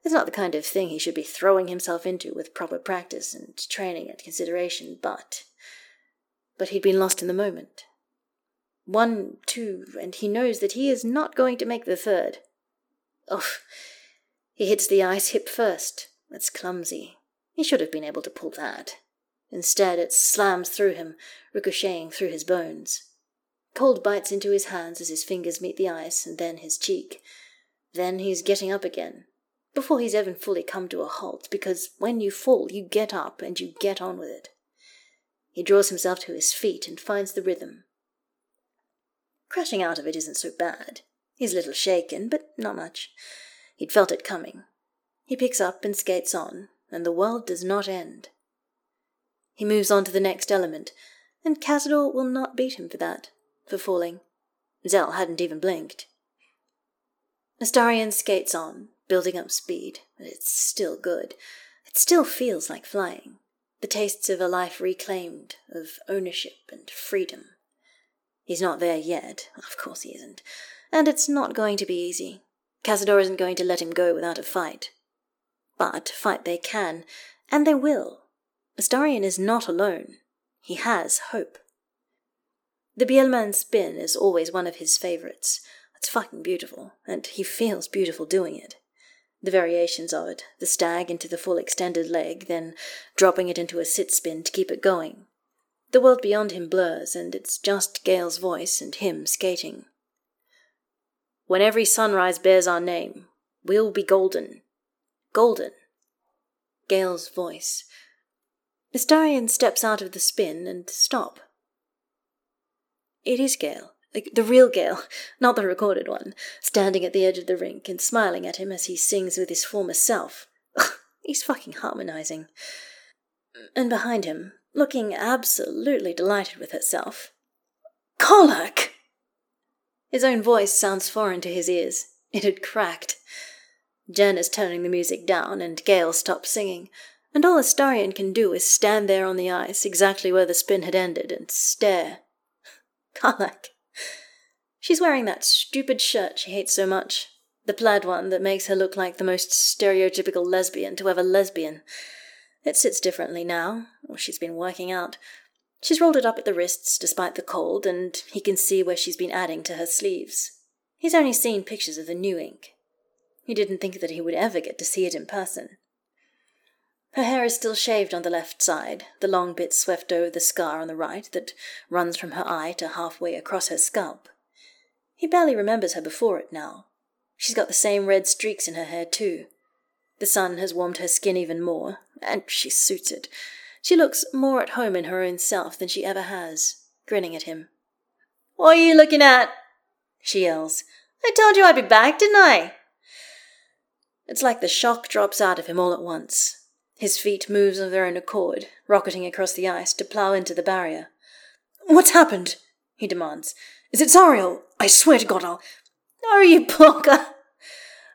It's not the kind of thing he should be throwing himself into with proper practice and training and consideration, but. But he'd been lost in the moment. One, two, and he knows that he is not going to make the third. Oh, he hits the ice hip first. That's clumsy. He should have been able to pull that. Instead, it slams through him, ricocheting through his bones. Cold bites into his hands as his fingers meet the ice, and then his cheek. Then he's getting up again, before he's even fully come to a halt, because when you fall, you get up and you get on with it. He draws himself to his feet and finds the rhythm. Crashing out of it isn't so bad. He's a little shaken, but not much. He'd felt it coming. He picks up and skates on, and the world does not end. He moves on to the next element, and Cazador will not beat him for that, for falling. Zell hadn't even blinked. Astarion skates on, building up speed, but it's still good. It still feels like flying. The tastes of a life reclaimed, of ownership and freedom. He's not there yet, of course he isn't, and it's not going to be easy. Cazador isn't going to let him go without a fight. But fight they can, and they will. Astarion is not alone. He has hope. The Biellmann spin is always one of his favorites. It's fucking beautiful, and he feels beautiful doing it. The variations of it, the stag into the full extended leg, then dropping it into a sit spin to keep it going. The world beyond him blurs, and it's just Gale's voice and him skating. When every sunrise bears our name, we'll be golden. Golden. Gale's voice. Astarion steps out of the spin and stop. It is Gale, the real Gale, not the recorded one, standing at the edge of the rink and smiling at him as he sings with his former self. He's fucking harmonizing. And behind him, looking absolutely delighted with herself, Karlach! His own voice sounds foreign to his ears. It had cracked. Jen is turning the music down, and Gale stops singing, and all Astarion can do is stand there on the ice, exactly where the spin had ended, and stare. Karlach. She's wearing that stupid shirt she hates so much. The plaid one that makes her look like the most stereotypical lesbian to ever lesbian. It sits differently now, or she's been working out. She's rolled it up at the wrists despite the cold, and he can see where she's been adding to her sleeves. He's only seen pictures of the new ink. He didn't think that he would ever get to see it in person. Her hair is still shaved on the left side, the long bit swept over the scar on the right that runs from her eye to halfway across her scalp. He barely remembers her before it now. She's got the same red streaks in her hair, too. The sun has warmed her skin even more, and she suits it. She looks more at home in her own self than she ever has, grinning at him. What are you looking at? she yells. I told you I'd be back, didn't I? It's like the shock drops out of him all at once. His feet move of their own accord, rocketing across the ice to plough into the barrier. What's happened? he demands. Is it Zariel? I swear to God I'll. Are you blocker?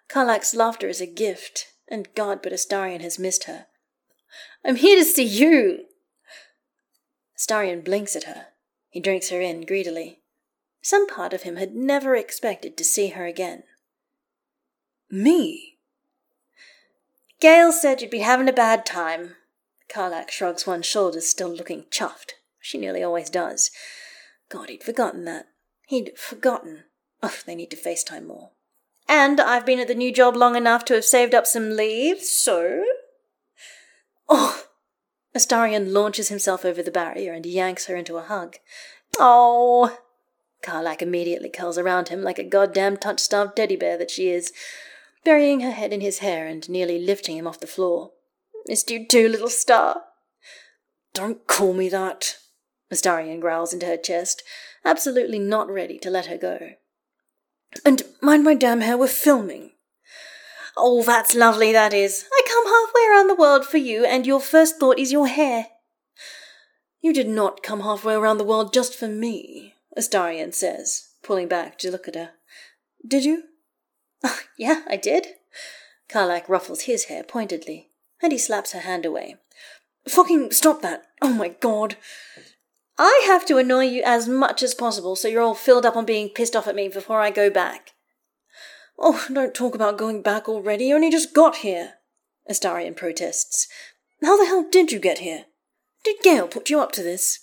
Karlach's laughter is a gift, and God but Astarion has missed her. I'm here to see you. Astarion blinks at her. He drinks her in greedily. Some part of him had never expected to see her again. Me? Gale said you'd be having a bad time. Karlach shrugs one shoulder, still looking chuffed. She nearly always does. God, he'd forgotten that. He'd forgotten. Oh, they need to FaceTime more. And I've been at the new job long enough to have saved up some leave, so. Oh! Astarion launches himself over the barrier and yanks her into a hug. Oh! Karlach immediately curls around him like a goddamn touch starved teddy bear that she is burying her head in his hair and nearly lifting him off the floor. Missed you too, little star. Don't call me that, Astarion growls into her chest, absolutely not ready to let her go. And mind my damn hair, we're filming. Oh, that's lovely, that is. I come halfway around the world for you, and your first thought is your hair. You did not come halfway around the world just for me, Astarion says, pulling back to look at her. Did you? yeah, I did. Karlach ruffles his hair pointedly, and he slaps her hand away. Fucking stop that! Oh my god! I have to annoy you as much as possible so you're all filled up on being pissed off at me before I go back. Oh, don't talk about going back already. You only just got here. Astarion protests. How the hell did you get here? Did Gale put you up to this?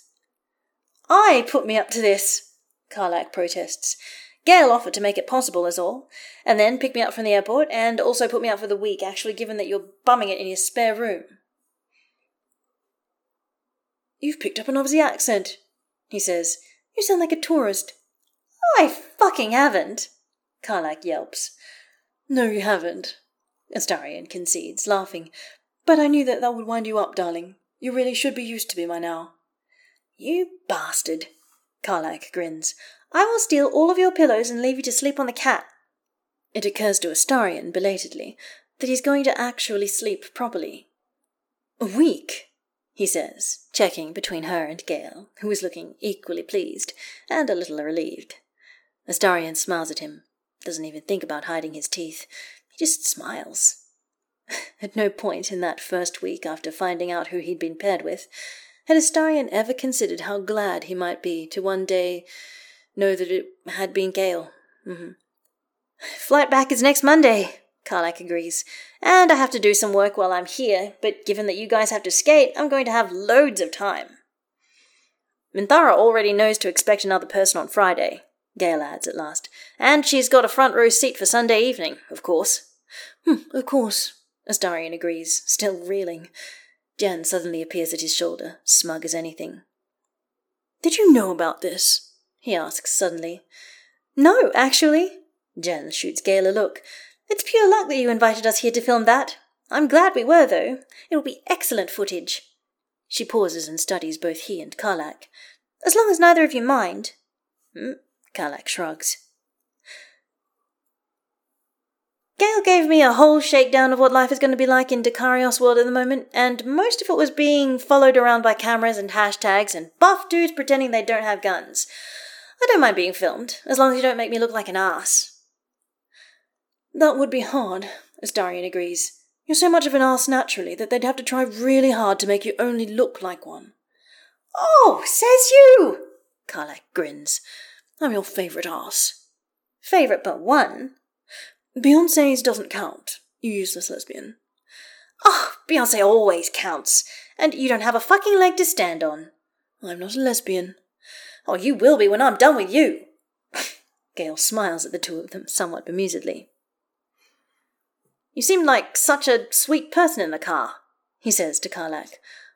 I put me up to this, Karlach protests. Gale offered to make it possible, as all, and then pick me up from the airport, and also put me up for the week, actually, given that you're bumming it in your spare room. You've picked up an Aussie accent, he says. You sound like a tourist. I fucking haven't, Karlach yelps. No, you haven't, Astarion concedes, laughing. But I knew that that would wind you up, darling. You really should be used to me by now. You bastard, Karlach grins. I will steal all of your pillows and leave you to sleep on the cat. It occurs to Astarion, belatedly, that he's going to actually sleep properly. A week, he says, checking between her and Gale, who is looking equally pleased and a little relieved. Astarion smiles at him, doesn't even think about hiding his teeth. He just smiles. At no point in that first week after finding out who he'd been paired with had Astarion ever considered how glad he might be to one day know that it had been Gale. Mm-hmm. Flight back is next Monday, Karlach agrees. And I have to do some work while I'm here, but given that you guys have to skate, I'm going to have loads of time. Minthara already knows to expect another person on Friday, Gale adds at last. And she's got a front row seat for Sunday evening, of course. Hmm, of course, Astarion agrees, still reeling. Jen suddenly appears at his shoulder, smug as anything. Did you know about this? He asks suddenly. No, actually. Jen shoots Gale a look. It's pure luck that you invited us here to film that. I'm glad we were, though. It will be excellent footage. She pauses and studies both he and Karlach. As long as neither of you mind. Hmm? Karlach shrugs. Gale gave me a whole shakedown of what life is going to be like in Dekarios world at the moment, and most of it was being followed around by cameras and hashtags and buff dudes pretending they don't have guns. I don't mind being filmed, as long as you don't make me look like an ass. That would be hard, Astarion agrees. You're so much of an ass naturally that they'd have to try really hard to make you only look like one. Oh, says you! Karlach grins. I'm your favourite ass. Favourite but one? Beyonce's doesn't count, you useless lesbian. Oh, Beyonce always counts, and you don't have a fucking leg to stand on. I'm not a lesbian. Oh, you will be when I'm done with you. Gale smiles at the two of them somewhat bemusedly. You seem like such a sweet person in the car, he says to Karlach.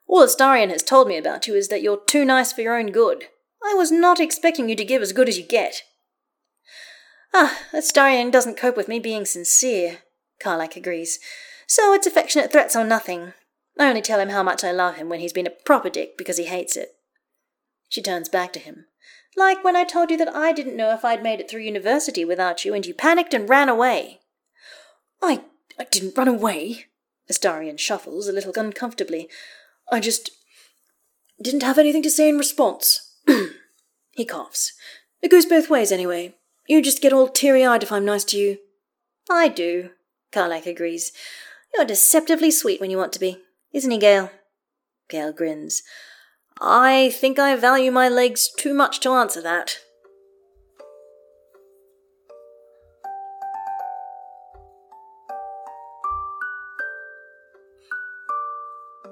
All Astarion has told me about you is that you're too nice for your own good. I was not expecting you to give as good as you get. Ah, Astarion doesn't cope with me being sincere, Karlach agrees. So it's affectionate threats or nothing. I only tell him how much I love him when he's been a proper dick because he hates it. She turns back to him. Like when I told you that I didn't know if I'd made it through university without you and you panicked and ran away. I I didn't run away. Astarion shuffles a little uncomfortably. I just didn't have anything to say in response. he coughs. It goes both ways, anyway. You just get all teary eyed if I'm nice to you. I do, Karlach agrees. You're deceptively sweet when you want to be, isn't he, Gale? Gale grins. I think I value my legs too much to answer that.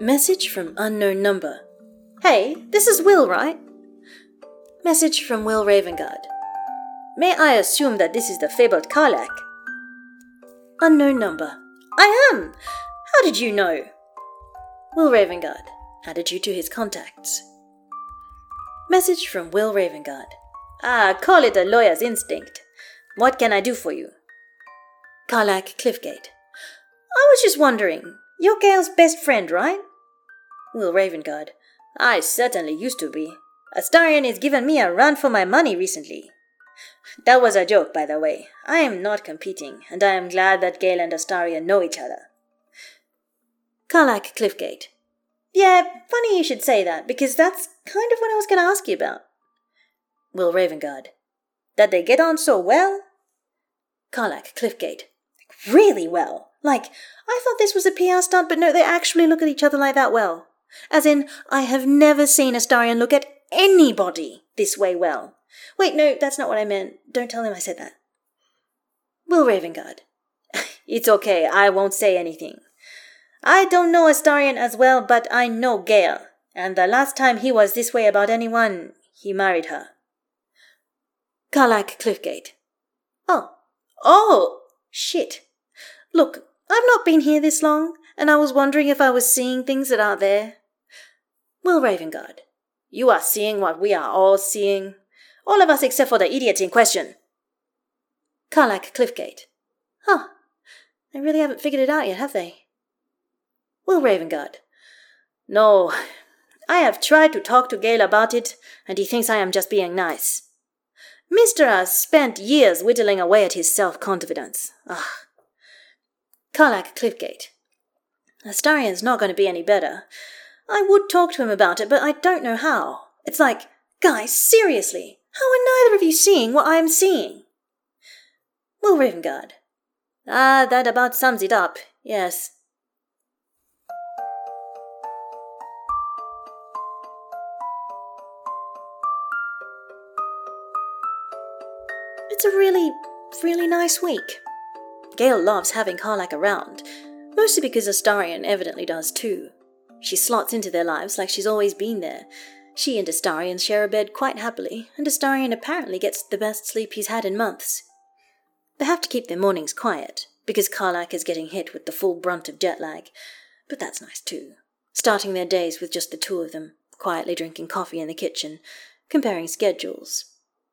Message from unknown number. Hey, this is Will, right? Message from Will Ravengard. May I assume that this is the fabled Karlach? Unknown number. I am! How did you know? Will Ravengard added you to his contacts. Message from Will Ravengard. Ah, call it a lawyer's instinct. What can I do for you? Karlach Cliffgate. I was just wondering, you're Gale's best friend, right? Will Ravengard. I certainly used to be. Astarion has given me a run for my money recently. That was a joke, by the way. I am not competing, and I am glad that Gale and Astarion know each other. Karlach Cliffgate. Yeah, funny you should say that, because that's kind of what I was going to ask you about. Will Ravengard. That they get on so well? Karlach, Cliffgate. Really well. Like, I thought this was a PR stunt, but no, they actually look at each other like that well. As in, I have never seen Astarion look at anybody this way well. Wait, no, that's not what I meant. Don't tell him I said that. Will Ravengard. it's okay, I won't say anything. I don't know Astarion as well, but I know Gale, and the last time he was this way about anyone, he married her. Karlach Cliffgate. Oh. Oh! Shit. Look, I've not been here this long, and I was wondering if I was seeing things that aren't there. Will Ravengard. You are seeing what we are all seeing. All of us except for the idiot in question. Karlach Cliffgate. Huh. They really haven't figured it out yet, have they? Will Ravengard. No. I have tried to talk to Gale about it, and he thinks I am just being nice. Mister has spent years whittling away at his self confidence. Ah. Karlach Cliffgate. Astarion's not going to be any better. I would talk to him about it, but I don't know how. It's like, guys, seriously, how are neither of you seeing what I am seeing? Will Ravengard. Ah, that about sums it up, yes. Really, nice week. Gale loves having Karlach around, mostly because Astarion evidently does too. She slots into their lives like she's always been there. She and Astarion share a bed quite happily, and Astarion apparently gets the best sleep he's had in months. They have to keep their mornings quiet, because Karlach is getting hit with the full brunt of jet lag, but that's nice too. Starting their days with just the two of them, quietly drinking coffee in the kitchen, comparing schedules.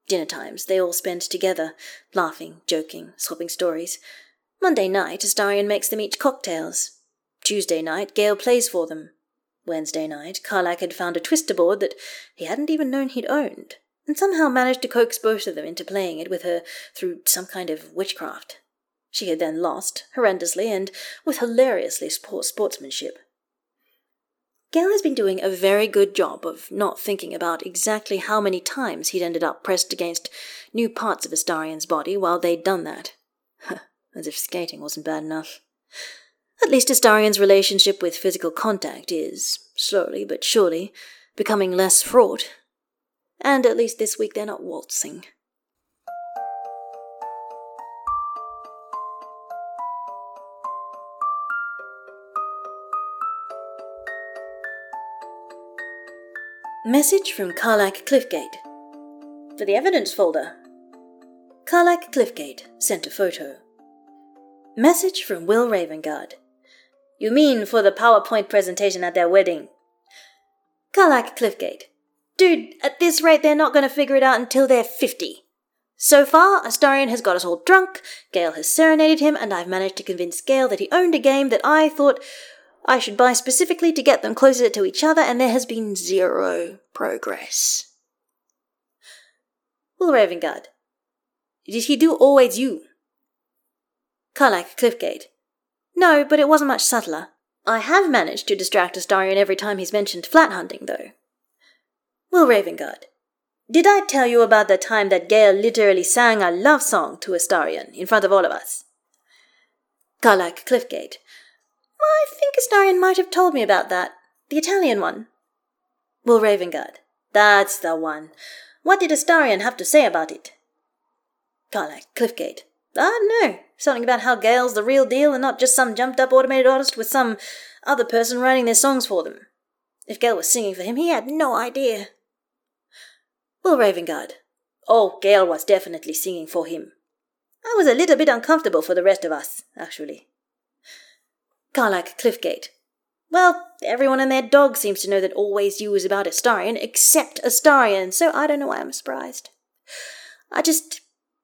Dinner times they all spend together, laughing, joking, swapping stories. Monday night, Astarion makes them each cocktails. Tuesday night, Gale plays for them. Wednesday night, Karlach had found a twister board that he hadn't even known he'd owned, and somehow managed to coax both of them into playing it with her through some kind of witchcraft. She had then lost, horrendously, and with hilariously poor sportsmanship. Gale has been doing a very good job of not thinking about exactly how many times he'd ended up pressed against new parts of Astarion's body while they'd done that. As if skating wasn't bad enough. At least Astarion's relationship with physical contact is, slowly but surely, becoming less fraught. And at least this week they're not waltzing. Message from Karlach Cliffgate. For the evidence folder. Karlach Cliffgate sent a photo. Message from Will Ravengard. You mean for the PowerPoint presentation at their wedding? Karlach Cliffgate. Dude, at this rate, they're not going to figure it out until they're 50. So far, Astarion has got us all drunk, Gale has serenaded him, and I've managed to convince Gale that he owned a game that I thought I should buy specifically to get them closer to each other, and there has been zero progress. Will Ravengard. Did he do always you? Karlach Cliffgate. No, but it wasn't much subtler. I have managed to distract Astarion every time he's mentioned flat hunting, though. Will Ravengard. Did I tell you about the time that Gale literally sang a love song to Astarion in front of all of us? Karlach Cliffgate. I think Astarion might have told me about that. The Italian one. Will Ravengard. That's the one. What did Astarion have to say about it? Karlach Cliffgate. Ah, no. Something about how Gale's the real deal and not just some jumped up automated artist with some other person writing their songs for them. If Gale was singing for him, he had no idea. Will Ravengard. Oh, Gale was definitely singing for him. I was a little bit uncomfortable for the rest of us, actually. Karlach Cliffgate. Well, everyone and their dog seems to know that Always You is about Astarion, except Astarion, so I don't know why I'm surprised. I just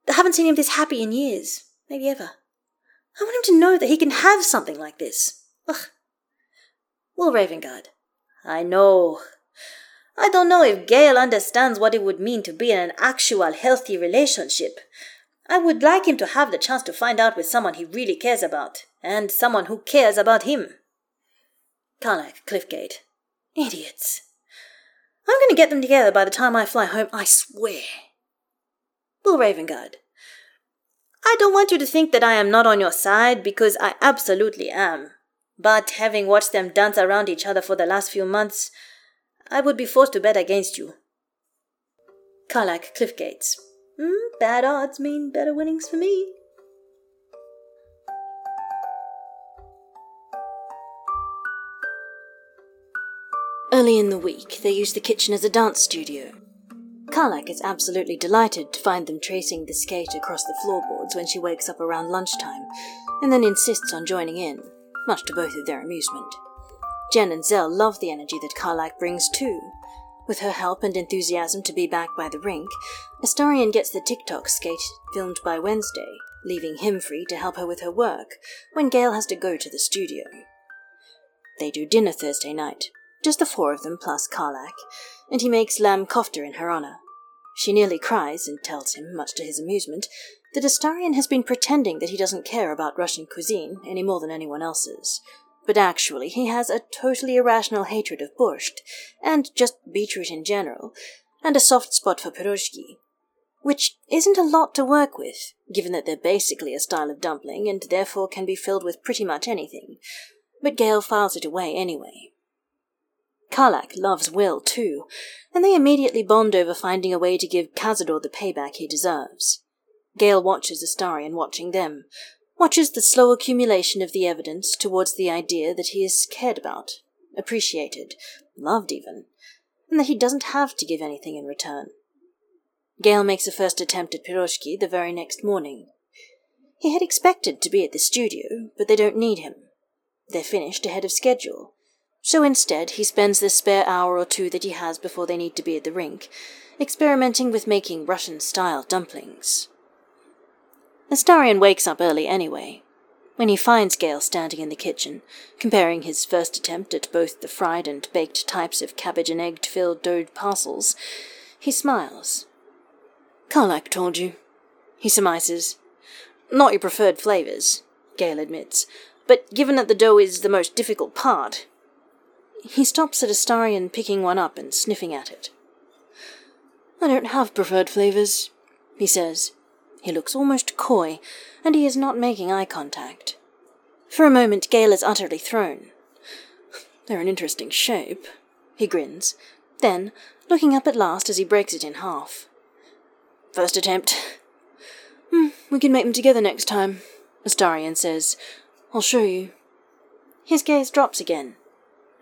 I haven't seen him this happy in years maybe ever. I want him to know that he can have something like this. Ugh. Will Ravengard. I know. I don't know if Gale understands what it would mean to be in an actual healthy relationship. I would like him to have the chance to find out with someone he really cares about, and someone who cares about him. Karlach Cliffgate. Idiots. I'm going to get them together by the time I fly home, I swear. Bull Ravengard. I don't want you to think that I am not on your side because I absolutely am. But having watched them dance around each other for the last few months, I would be forced to bet against you. Karlach Cliffgates. Mm, bad odds mean better winnings for me. Early in the week, they use the kitchen as a dance studio. Karlach is absolutely delighted to find them tracing the skate across the floorboards when she wakes up around lunchtime, and then insists on joining in, much to both of their amusement. Jen and Zell love the energy that Karlach brings too. With her help and enthusiasm to be back by the rink, Astarion gets the TikTok skate filmed by Wednesday, leaving him free to help her with her work when Gale has to go to the studio. They do dinner Thursday night, just the four of them plus Karlach, and he makes lamb kofta in her honor. She nearly cries and tells him, much to his amusement, that Astarion has been pretending that he doesn't care about Russian cuisine any more than anyone else's. But actually, he has a totally irrational hatred of borscht, and just beetroot in general, and a soft spot for piroshki. Which isn't a lot to work with, given that they're basically a style of dumpling and therefore can be filled with pretty much anything. But Gale files it away anyway. Karlach loves Will too, and they immediately bond over finding a way to give Cazador the payback he deserves. Gale watches Astarion watching them, watches the slow accumulation of the evidence towards the idea that he is cared about, appreciated, loved even, and that he doesn't have to give anything in return. Gale makes a first attempt at piroshki the very next morning. He had expected to be at the studio, but they don't need him. They're finished ahead of schedule, so instead, he spends the spare hour or two that he has before they need to be at the rink, experimenting with making Russian style dumplings. Astarion wakes up early anyway. When he finds Gale standing in the kitchen, comparing his first attempt at both the fried and baked types of cabbage and egg filled doughed parcels, he smiles. Karlach told you, he surmises. Not your preferred flavors, Gale admits, but given that the dough is the most difficult part, he stops at Astarion picking one up and sniffing at it. I don't have preferred flavors, he says. He looks almost coy, and he is not making eye contact. For a moment, Gale is utterly thrown. They're an interesting shape, he grins. Then, looking up at last as he breaks it in half. First attempt. Hmm, we can make them together next time, Astarion says. I'll show you. His gaze drops again,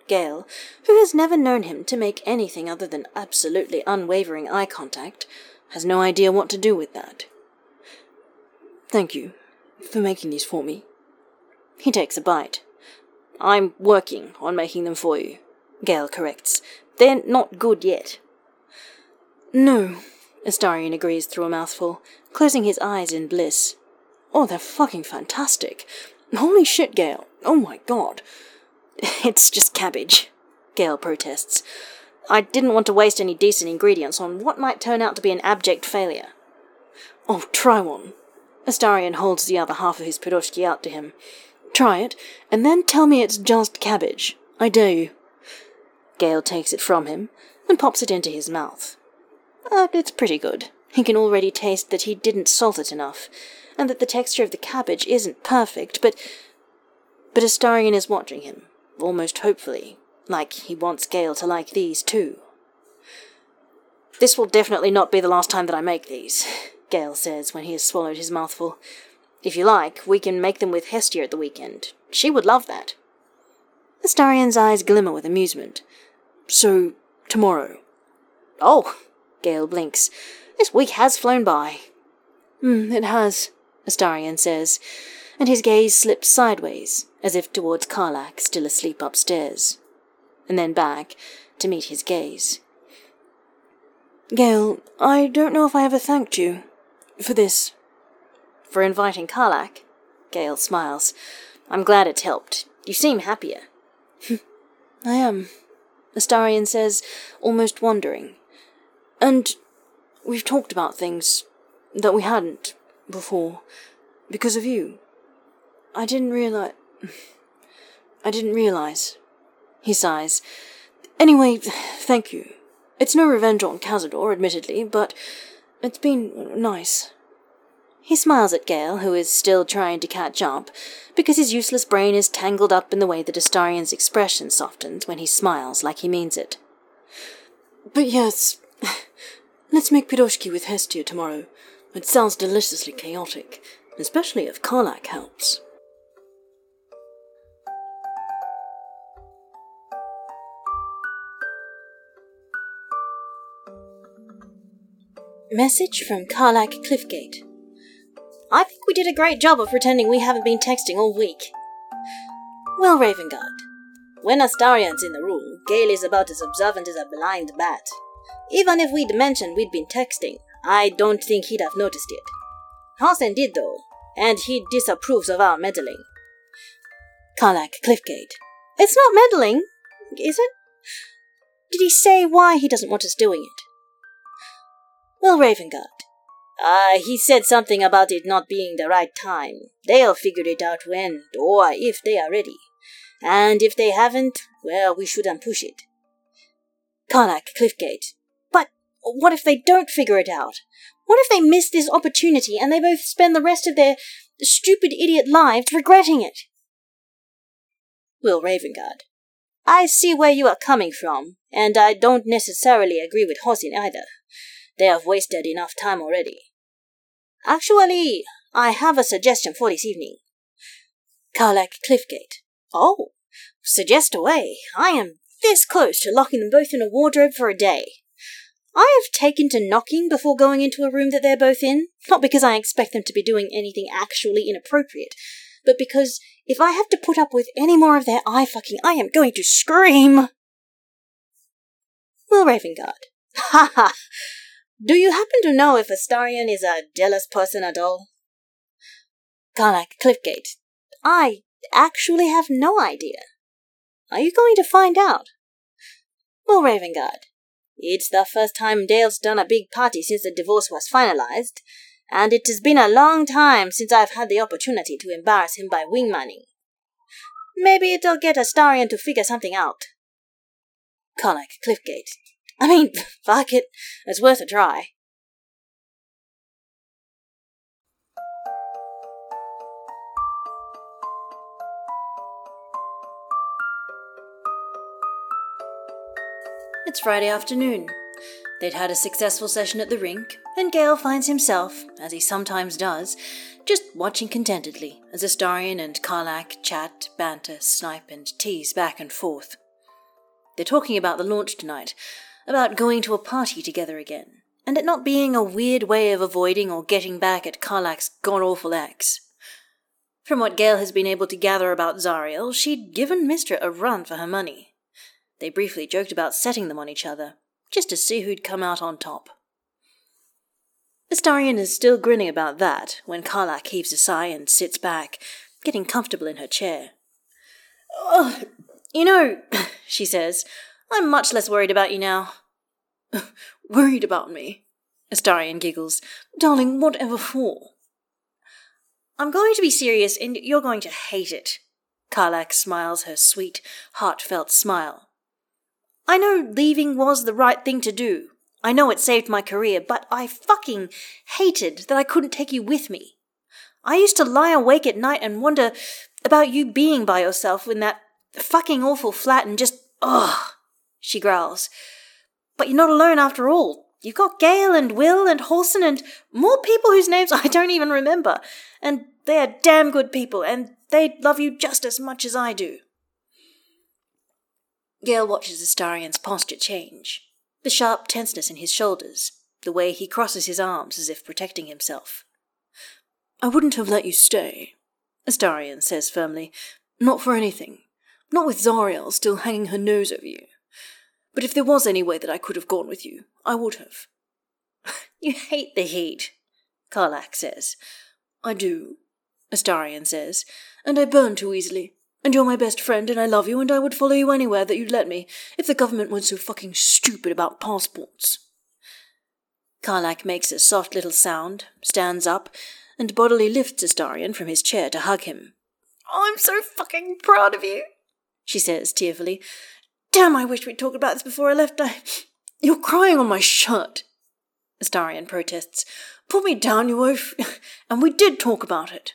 Gale, who has never known him to make anything other than absolutely unwavering eye contact, has no idea what to do with that. Thank you for making these for me. He takes a bite. I'm working on making them for you, Gale corrects. They're not good yet. No, Astarion agrees through a mouthful, closing his eyes in bliss. Oh, they're fucking fantastic. Holy shit, Gale. Oh my god. It's just cabbage, Gale protests. I didn't want to waste any decent ingredients on what might turn out to be an abject failure. Oh, try one. Astarion holds the other half of his piroshki out to him. Try it, and then tell me it's just cabbage. I dare you. Gale takes it from him and pops it into his mouth. Uh, it's pretty good. He can already taste that he didn't salt it enough, and that the texture of the cabbage isn't perfect, but. But Astarion is watching him, almost hopefully, like he wants Gale to like these too. This will definitely not be the last time that I make these, Gale says when he has swallowed his mouthful. If you like, we can make them with Hestia at the weekend. She would love that. Astarion's eyes glimmer with amusement. So, tomorrow. Oh, Gale blinks. This week has flown by. Hmm, it has, Astarion says, and his gaze slips sideways, as if towards Karlach still asleep upstairs, and then back to meet his gaze. Gale, I don't know if I ever thanked you for this. For inviting Karlach? Gale smiles. I'm glad it's helped. You seem happier. I am, Astarion says, almost wondering. And we've talked about things that we hadn't before because of you. I didn't realize. I didn't realize. He sighs. Anyway, thank you. It's no revenge on Cazador, admittedly, but It's been nice. He smiles at Gale, who is still trying to catch up, because his useless brain is tangled up in the way that Astarion's expression softens when he smiles like he means it. But yes, let's make piroshki with Hestia tomorrow. It sounds deliciously chaotic, especially if Karlach helps. Message from Karlach Cliffgate. I think we did a great job of pretending we haven't been texting all week. Well, Ravengard, when Astarion's in the room, Gale is about as observant as a blind bat. Even if we'd mentioned we'd been texting, I don't think he'd have noticed it. Halsin did, though, and he disapproves of our meddling. Karlach Cliffgate. It's not meddling, is it? Did he say why he doesn't want us doing it? Well, Ravengard. Uh, he said something about it not being the right time. They'll figure it out when, or if they are ready. And if they haven't, well, we shouldn't push it. Karlach, Cliffgate. But what if they don't figure it out? What if they miss this opportunity and they both spend the rest of their stupid idiot lives regretting it? Will Ravengard. I see where you are coming from, and I don't necessarily agree with Halsin either. They have wasted enough time already. Actually, I have a suggestion for this evening. Karlach Cliffgate. Oh, suggest away. I am this close to locking them both in a wardrobe for a day. I have taken to knocking before going into a room that they're both in, not because I expect them to be doing anything actually inappropriate, but because if I have to put up with any more of their eye fucking, I am going to scream. Will Ravengard. Ha ha! Do you happen to know if Astarion is a jealous person at all? Karlach Cliffgate. I actually have no idea. Are you going to find out? Well, Ravengard, it's the first time Dale's done a big party since the divorce was finalized, and it has been a long time since I've had the opportunity to embarrass him by wingmanning. Maybe it'll get Astarion to figure something out. Karlach Cliffgate. I mean, fuck it, it's worth a try. It's Friday afternoon. They'd had a successful session at the rink, and Gale finds himself, as he sometimes does, just watching contentedly as Astarion and Karlach chat, banter, snipe, and tease back and forth. They're talking about the launch tonight, about going to a party together again, and it not being a weird way of avoiding or getting back at Karlach's god awful ex. From what Gale has been able to gather about Zariel, she'd given Mystra a run for her money. They briefly joked about setting them on each other, just to see who'd come out on top. Astarion is still grinning about that when Karlach heaves a sigh and sits back, getting comfortable in her chair. Oh, you know, she says, I'm much less worried about you now. worried about me? Astarion giggles. Darling, whatever for? I'm going to be serious, and you're going to hate it. Karlach smiles her sweet, heartfelt smile. I know leaving was the right thing to do. I know it saved my career, but I fucking hated that I couldn't take you with me. I used to lie awake at night and wonder about you being by yourself in that fucking awful flat and just, ugh she growls. But you're not alone after all. You've got Gale and Will and Halsin and more people whose names I don't even remember. And they are damn good people, and they love you just as much as I do. Gale watches Astarion's posture change, the sharp tenseness in his shoulders, the way he crosses his arms as if protecting himself. I wouldn't have let you stay, Astarion says firmly. Not for anything. Not with Zariel still hanging her nose over you. But if there was any way that I could have gone with you, I would have. you hate the heat, Karlach says. I do, Astarion says, and I burn too easily. And you're my best friend, and I love you, and I would follow you anywhere that you'd let me, if the government weren't so fucking stupid about passports. Karlach makes a soft little sound, stands up, and bodily lifts Astarion from his chair to hug him. I'm so fucking proud of you, she says tearfully, Damn, I wish we'd talked about this before I left. I... You're crying on my shirt. Astarion protests. Put me down, you oaf. and we did talk about it.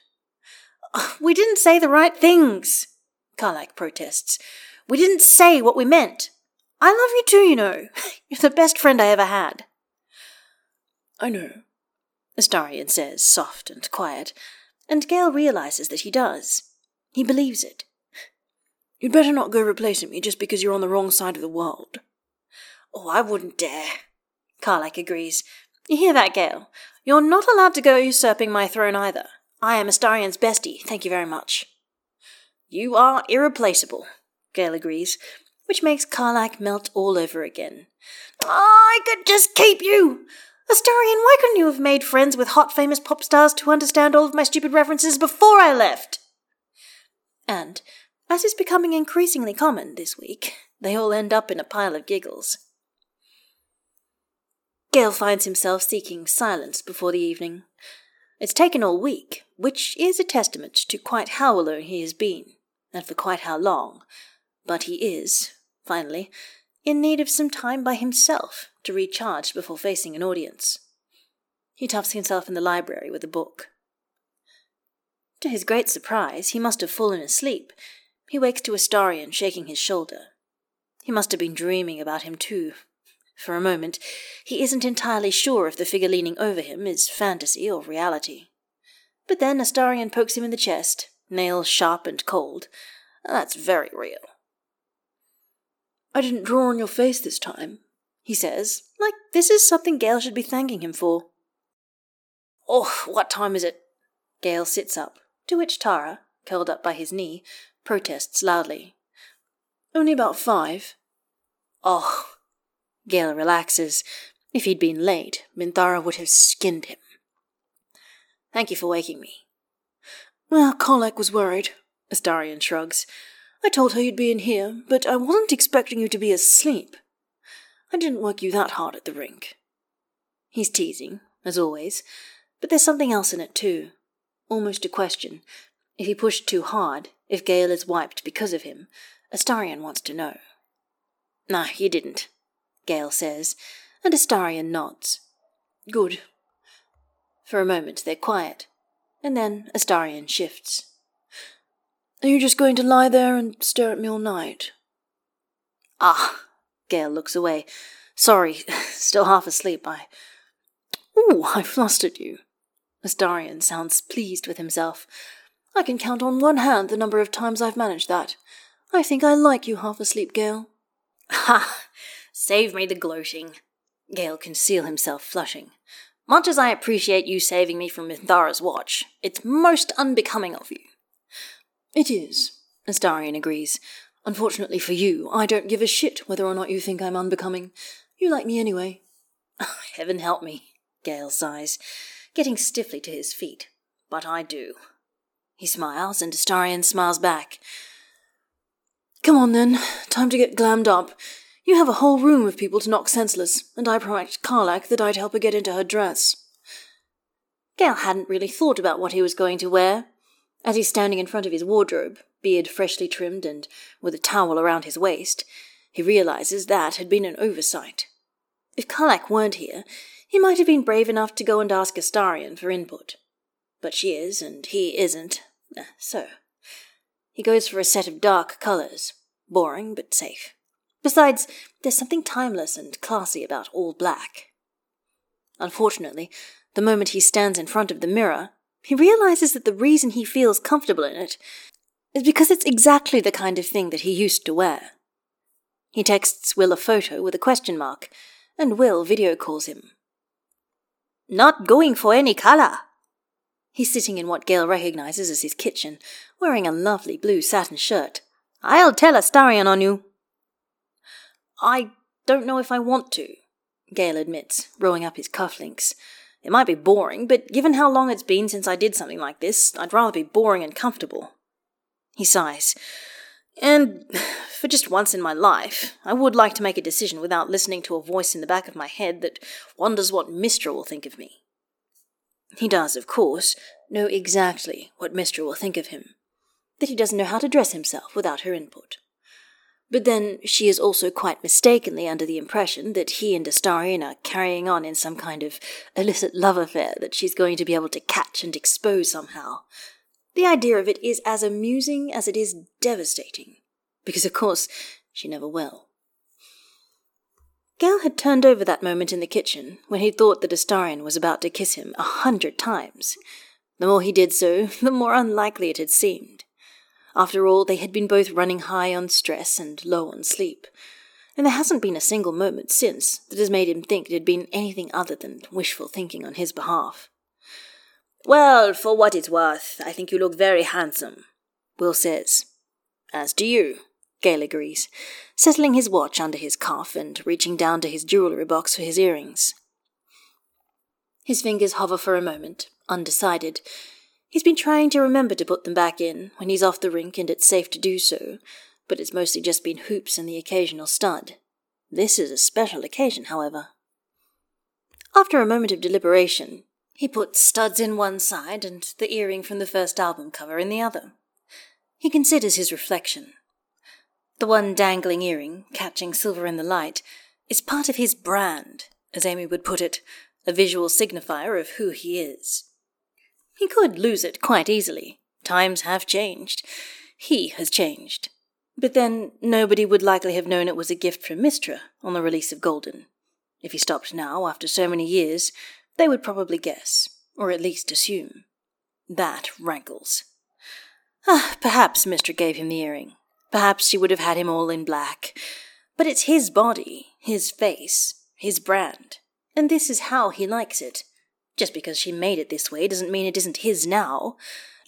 Uh, we didn't say the right things, Karlach protests. We didn't say what we meant. I love you too, you know. You're the best friend I ever had. I know, Astarion says, soft and quiet, and Gale realizes that he does. He believes it. You'd better not go replacing me just because you're on the wrong side of the world. Oh, I wouldn't dare. Karlach agrees. You hear that, Gale? You're not allowed to go usurping my throne either. I am Astarion's bestie, thank you very much. You are irreplaceable, Gale agrees, which makes Karlach melt all over again. I could just keep you! Astarion, why couldn't you have made friends with hot famous pop stars to understand all of my stupid references before I left? And, as is becoming increasingly common this week, they all end up in a pile of giggles. Gale finds himself seeking silence before the evening. It's taken all week, which is a testament to quite how alone he has been, and for quite how long. But he is, finally, in need of some time by himself to recharge before facing an audience. He tufts himself in the library with a book. To his great surprise, he must have fallen asleep. He wakes to Astarion shaking his shoulder. He must have been dreaming about him too. For a moment, he isn't entirely sure if the figure leaning over him is fantasy or reality. But then Astarion pokes him in the chest, nails sharp and cold. That's very real. I didn't draw on your face this time, he says, like this is something Gale should be thanking him for. Oh, what time is it? Gale sits up, to which Tara, curled up by his knee, protests loudly. Only about five. Oh. Gale relaxes. If he'd been late, Minthara would have skinned him. Thank you for waking me. Well, Karlach was worried, Astarion shrugs. I told her you'd be in here, but I wasn't expecting you to be asleep. I didn't work you that hard at the rink. He's teasing, as always, but there's something else in it too. Almost a question. If he pushed too hard, if Gale is wiped because of him, Astarion wants to know. Nah, you didn't, Gale says, and Astarion nods. Good. For a moment they're quiet, and then Astarion shifts. Are you just going to lie there and stare at me all night? Ah, Gale looks away. Sorry, still half asleep. I. Ooh, I flustered you. Astarion sounds pleased with himself. I can count on one hand the number of times I've managed that. I think I like you half asleep, Gale. Ha! Save me the gloating. Gale can conceal himself flushing. Much as I appreciate you saving me from Minthara's watch, it's most unbecoming of you. It is, Astarion agrees. Unfortunately for you, I don't give a shit whether or not you think I'm unbecoming. You like me anyway. Heaven help me, Gale sighs, getting stiffly to his feet. But I do. He smiles, and Astarion smiles back. Come on then, time to get glammed up. You have a whole room of people to knock senseless, and I promised Karlach that I'd help her get into her dress. Gale hadn't really thought about what he was going to wear, as he's standing in front of his wardrobe, beard freshly trimmed and with a towel around his waist, he realizes that had been an oversight. If Karlach weren't here, he might have been brave enough to go and ask Astarion for input. But she is, and he isn't, so. He goes for a set of dark colours, boring but safe. Besides, there's something timeless and classy about all black. Unfortunately, the moment he stands in front of the mirror, he realizes that the reason he feels comfortable in it is because it's exactly the kind of thing that he used to wear. He texts Wyll a photo with a question mark, and Wyll video calls him. Not going for any color. He's sitting in what Gale recognizes as his kitchen, wearing a lovely blue satin shirt. I'll tell Astarion on you. I don't know if I want to, Gale admits, rolling up his cufflinks. It might be boring, but given how long it's been since I did something like this, I'd rather be boring and comfortable. He sighs. And for just once in my life, I would like to make a decision without listening to a voice in the back of my head that wonders what Mystra will think of me. He does, of course, know exactly what Mystra will think of him. That he doesn't know how to dress himself without her input. But then she is also quite mistakenly under the impression that he and Astarion are carrying on in some kind of illicit love affair that she's going to be able to catch and expose somehow. The idea of it is as amusing as it is devastating, because of course she never will. Gale had turned over that moment in the kitchen when he thought that Astarion was about to kiss him a hundred times. The more he did so, the more unlikely it had seemed. After all, they had been both running high on stress and low on sleep, and there hasn't been a single moment since that has made him think it had been anything other than wishful thinking on his behalf. Well, for what it's worth, I think you look very handsome, Wyll says. As do you, Gale agrees, settling his watch under his cuff and reaching down to his jewellery box for his earrings. His fingers hover for a moment, undecided. He's been trying to remember to put them back in when he's off the rink and it's safe to do so, but it's mostly just been hoops and the occasional stud. This is a special occasion, however. After a moment of deliberation, he puts studs in one side and the earring from the first album cover in the other. He considers his reflection. The one dangling earring, catching silver in the light, is part of his brand, as Amy would put it, a visual signifier of who he is. He could lose it quite easily. Times have changed. He has changed. But then nobody would likely have known it was a gift from Mystra on the release of Golden. If he stopped now, after so many years, they would probably guess, or at least assume. That rankles. Ah, perhaps Mystra gave him the earring. Perhaps she would have had him all in black. But it's his body, his face, his brand, and this is how he likes it. Just because she made it this way doesn't mean it isn't his now,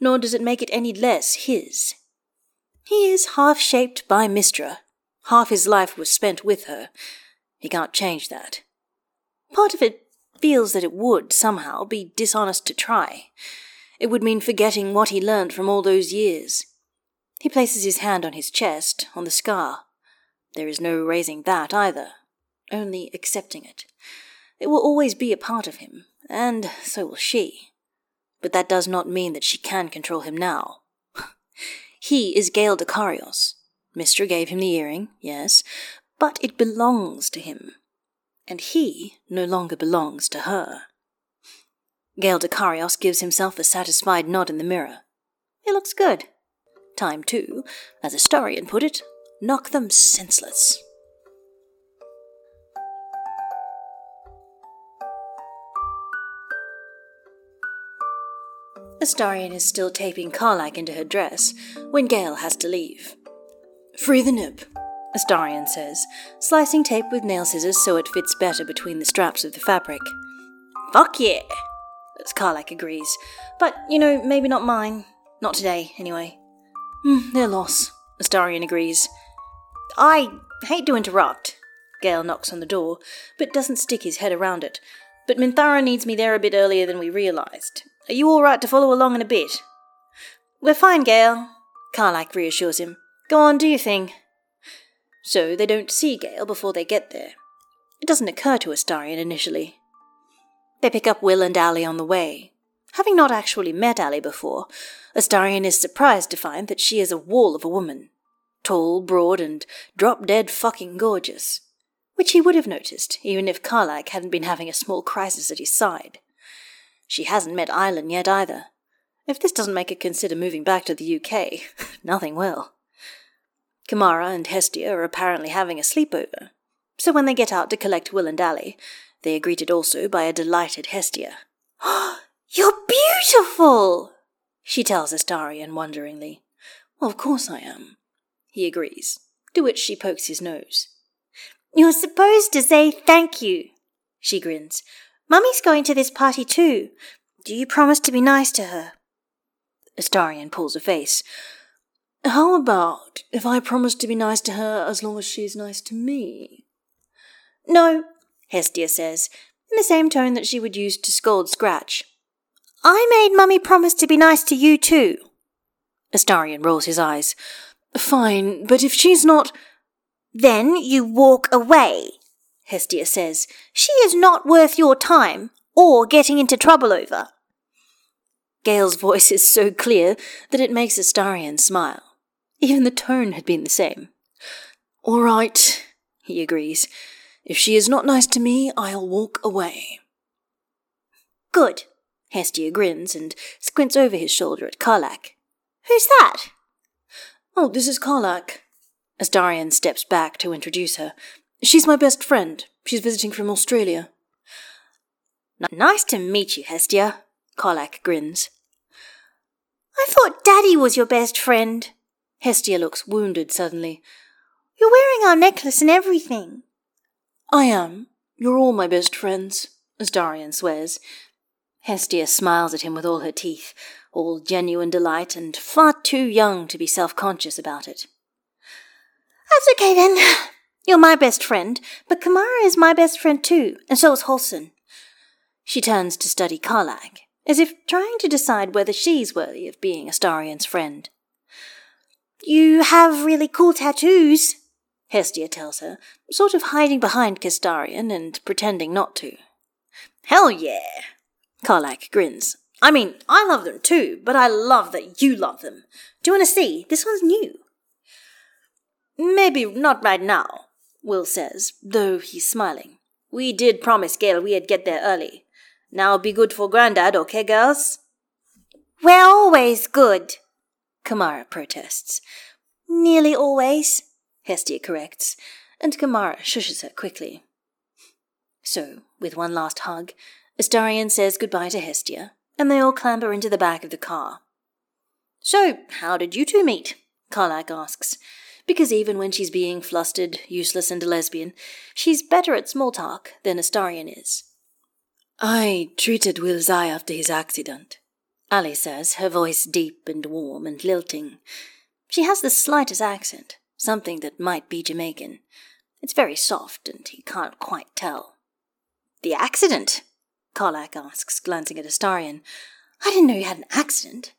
nor does it make it any less his. He is half shaped by Mystra. Half his life was spent with her. He can't change that. Part of it feels that it would, somehow, be dishonest to try. It would mean forgetting what he learned from all those years. He places his hand on his chest, on the scar. There is no raising that either, only accepting it. It will always be a part of him, and so will she. But that does not mean that she can control him now. he is Gale Dekarios. Mystra gave him the earring, yes, but it belongs to him. And he no longer belongs to her. Gale Dekarios gives himself a satisfied nod in the mirror. It looks good. Time to, as Astarion put it, knock them senseless. Astarion is still taping Karlach into her dress when Gale has to leave. Free the nip, Astarion says, slicing tape with nail scissors so it fits better between the straps of the fabric. Fuck yeah, as Karlach agrees. But, you know, maybe not mine. Not today, anyway. Mm, their loss, Astarion agrees. I hate to interrupt. Gale knocks on the door, but doesn't stick his head around it. But Minthara needs me there a bit earlier than we realized. Are you all right to follow along in a bit? We're fine, Gale, Karlach reassures him. Go on, do your thing. So they don't see Gale before they get there. It doesn't occur to Astarion initially. They pick up Wyll and Ally on the way. Having not actually met Ally before, Astarion is surprised to find that she is a wall of a woman. Tall, broad, and drop dead fucking gorgeous. Which he would have noticed, even if Karlach hadn't been having a small crisis at his side. She hasn't met Aylin yet either. If this doesn't make her consider moving back to the UK, nothing will. Kimara and Hestia are apparently having a sleepover, so when they get out to collect Wyll and Ally, they are greeted also by a delighted Hestia. You're beautiful! She tells Astarion wonderingly. Well, of course I am. He agrees, to which she pokes his nose. You're supposed to say thank you, she grins, Mummy's going to this party too. Do you promise to be nice to her? Astarion pulls a face. How about if I promise to be nice to her as long as she's nice to me? No, Hestia says, in the same tone that she would use to scold Scratch. I made Mummy promise to be nice to you too. Astarion rolls his eyes. Fine, but if she's not. Then you walk away, Hestia says. She is not worth your time, or getting into trouble over. Gale's voice is so clear that it makes Astarion smile. Even the tone had been the same. All right, he agrees. If she is not nice to me, I'll walk away. Good. Hestia grins and squints over his shoulder at Karlach. Who's that? Oh, this is Karlach. Astarion steps back to introduce her. She's my best friend. She's visiting from Australia. Nice to meet you, Hestia. Karlach grins. I thought Daddy was your best friend. Hestia looks wounded suddenly. You're wearing our necklace and everything. I am. You're all my best friends, Astarion swears. Hestia smiles at him with all her teeth, all genuine delight and far too young to be self conscious about it. That's okay then. You're my best friend, but Kamara is my best friend too, and so is Halsin. She turns to study Karlach, as if trying to decide whether she's worthy of being Astarion's friend. You have really cool tattoos, Hestia tells her, sort of hiding behind Kestarion and pretending not to. Hell yeah! Karlach grins. I mean, I love them too, but I love that you love them. Do you want to see? This one's new. Maybe not right now, Wyll says, though he's smiling. We did promise Gale we'd get there early. Now be good for Grandad, okay, girls? We're always good, Kamara protests. Nearly always, Hestia corrects, and Kamara shushes her quickly. So, with one last hug, Astarion says goodbye to Hestia, and they all clamber into the back of the car. So, how did you two meet? Karlach asks, because even when she's being flustered, useless, and a lesbian, she's better at small talk than Astarion is. I treated Wyll's eye after his accident, Ali says, her voice deep and warm and lilting. She has the slightest accent, something that might be Jamaican. It's very soft, and he can't quite tell. The accident? Karlach asks, glancing at Astarion. I didn't know you had an accident.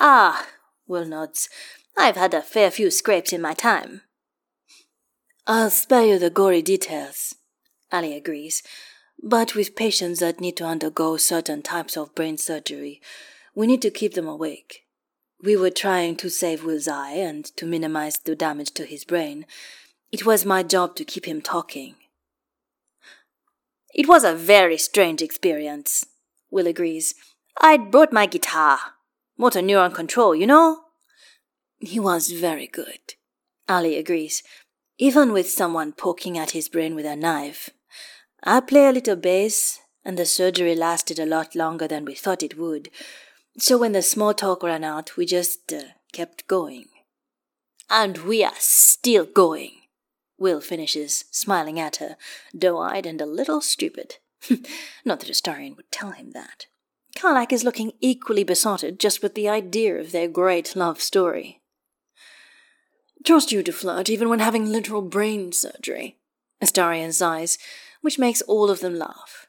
Ah, Wyll nods. I've had a fair few scrapes in my time. I'll spare you the gory details, Ali agrees. But with patients that need to undergo certain types of brain surgery, we need to keep them awake. We were trying to save Wyll's eye and to minimize the damage to his brain. It was my job to keep him talking. It was a very strange experience, Wyll agrees. I'd brought my guitar. Motor neuron control, you know? He was very good, Ali agrees, even with someone poking at his brain with a knife. I play a little bass, and the surgery lasted a lot longer than we thought it would. So when the small talk ran out, we just uh, kept going. And we are still going. Wyll finishes, smiling at her, doe eyed and a little stupid. Not that Astarion would tell him that. Karlach is looking equally besotted just with the idea of their great love story. Trust you to flirt even when having literal brain surgery, Astarion sighs, which makes all of them laugh.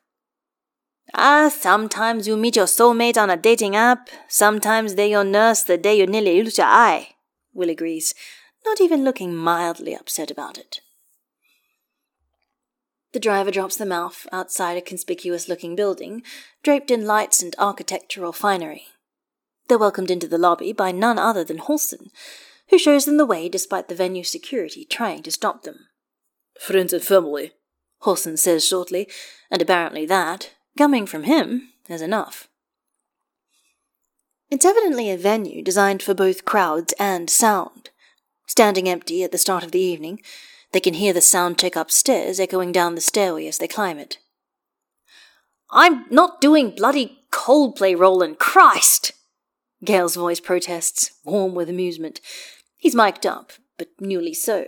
Ah, sometimes you meet your soulmate on a dating app, sometimes they're your nurse the day you nearly lose your eye, Wyll agrees, not even looking mildly upset about it. The driver drops them off outside a conspicuous looking building, draped in lights and architectural finery. They're welcomed into the lobby by none other than Halsin, who shows them the way despite the venue security trying to stop them. Friends and family, Halsin says shortly, and apparently that, coming from him, is enough. It's evidently a venue designed for both crowds and sound. Standing empty at the start of the evening, they can hear the sound check upstairs echoing down the stairway as they climb it. I'm not doing bloody Coldplay, Roland, Christ! Gale's voice protests, warm with amusement. He's mic'd up, but newly so.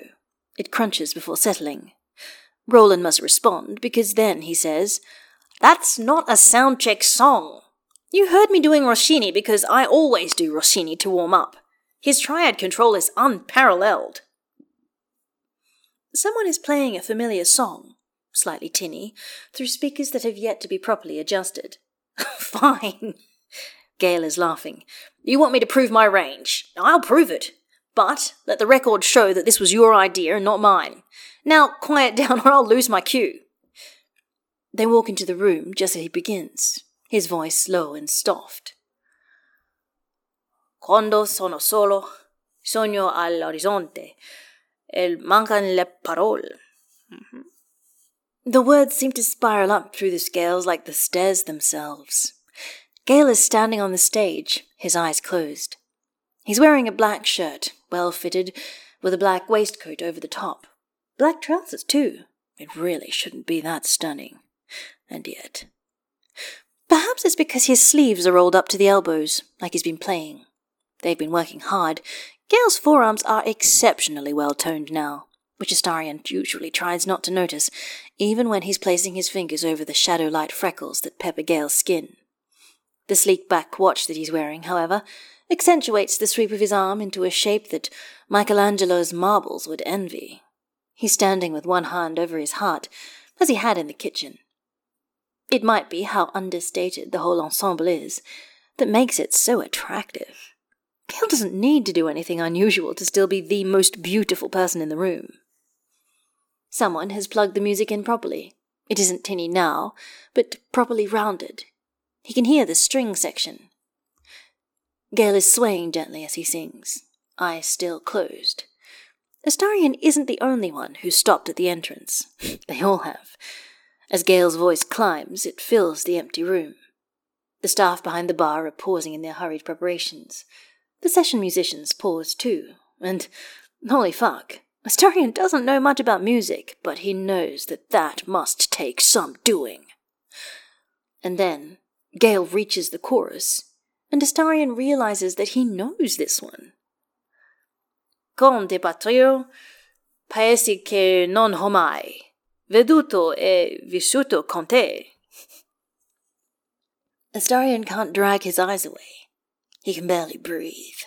It crunches before settling. Roland must respond, because then he says, That's not a soundcheck song. You heard me doing Rossini because I always do Rossini to warm up. His triad control is unparalleled. Someone is playing a familiar song, slightly tinny, through speakers that have yet to be properly adjusted. Fine. Gale is laughing. You want me to prove my range? I'll prove it. But let the record show that this was your idea and not mine. Now quiet down or I'll lose my cue. They walk into the room just as he begins, his voice low and soft. Quando sono solo, sogno all'orizzonte. Elle manque les paroles. Mm-hmm. The words seem to spiral up through the scales like the stairs themselves. Gale is standing on the stage, his eyes closed. He's wearing a black shirt, well fitted, with a black waistcoat over the top. Black trousers, too. It really shouldn't be that stunning. And yet. Perhaps it's because his sleeves are rolled up to the elbows, like he's been playing. They've been working hard. Gale's forearms are exceptionally well toned now, which Astarion usually tries not to notice, even when he's placing his fingers over the shadow light freckles that pepper Gale's skin. The sleek back watch that he's wearing, however, accentuates the sweep of his arm into a shape that Michelangelo's marbles would envy. He's standing with one hand over his heart, as he had in the kitchen. It might be how understated the whole ensemble is that makes it so attractive. Gale doesn't need to do anything unusual to still be the most beautiful person in the room. Someone has plugged the music in properly. It isn't tinny now, but properly rounded. He can hear the string section. Gale is swaying gently as he sings, eyes still closed. Astarion isn't the only one who stopped at the entrance. they all have. As Gale's voice climbs, it fills the empty room. The staff behind the bar are pausing in their hurried preparations. The session musicians pause too, and holy fuck, Astarion doesn't know much about music, but he knows that that must take some doing. And then Gale reaches the chorus, and Astarion realizes that he knows this one. Con te partirò, paesi che non ho mai veduto e vissuto con te. Astarion can't drag his eyes away. He can barely breathe.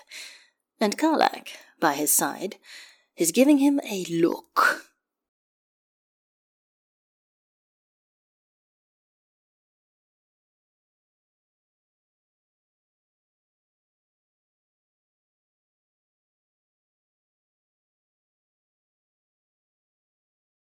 And Karlach, by his side, is giving him a look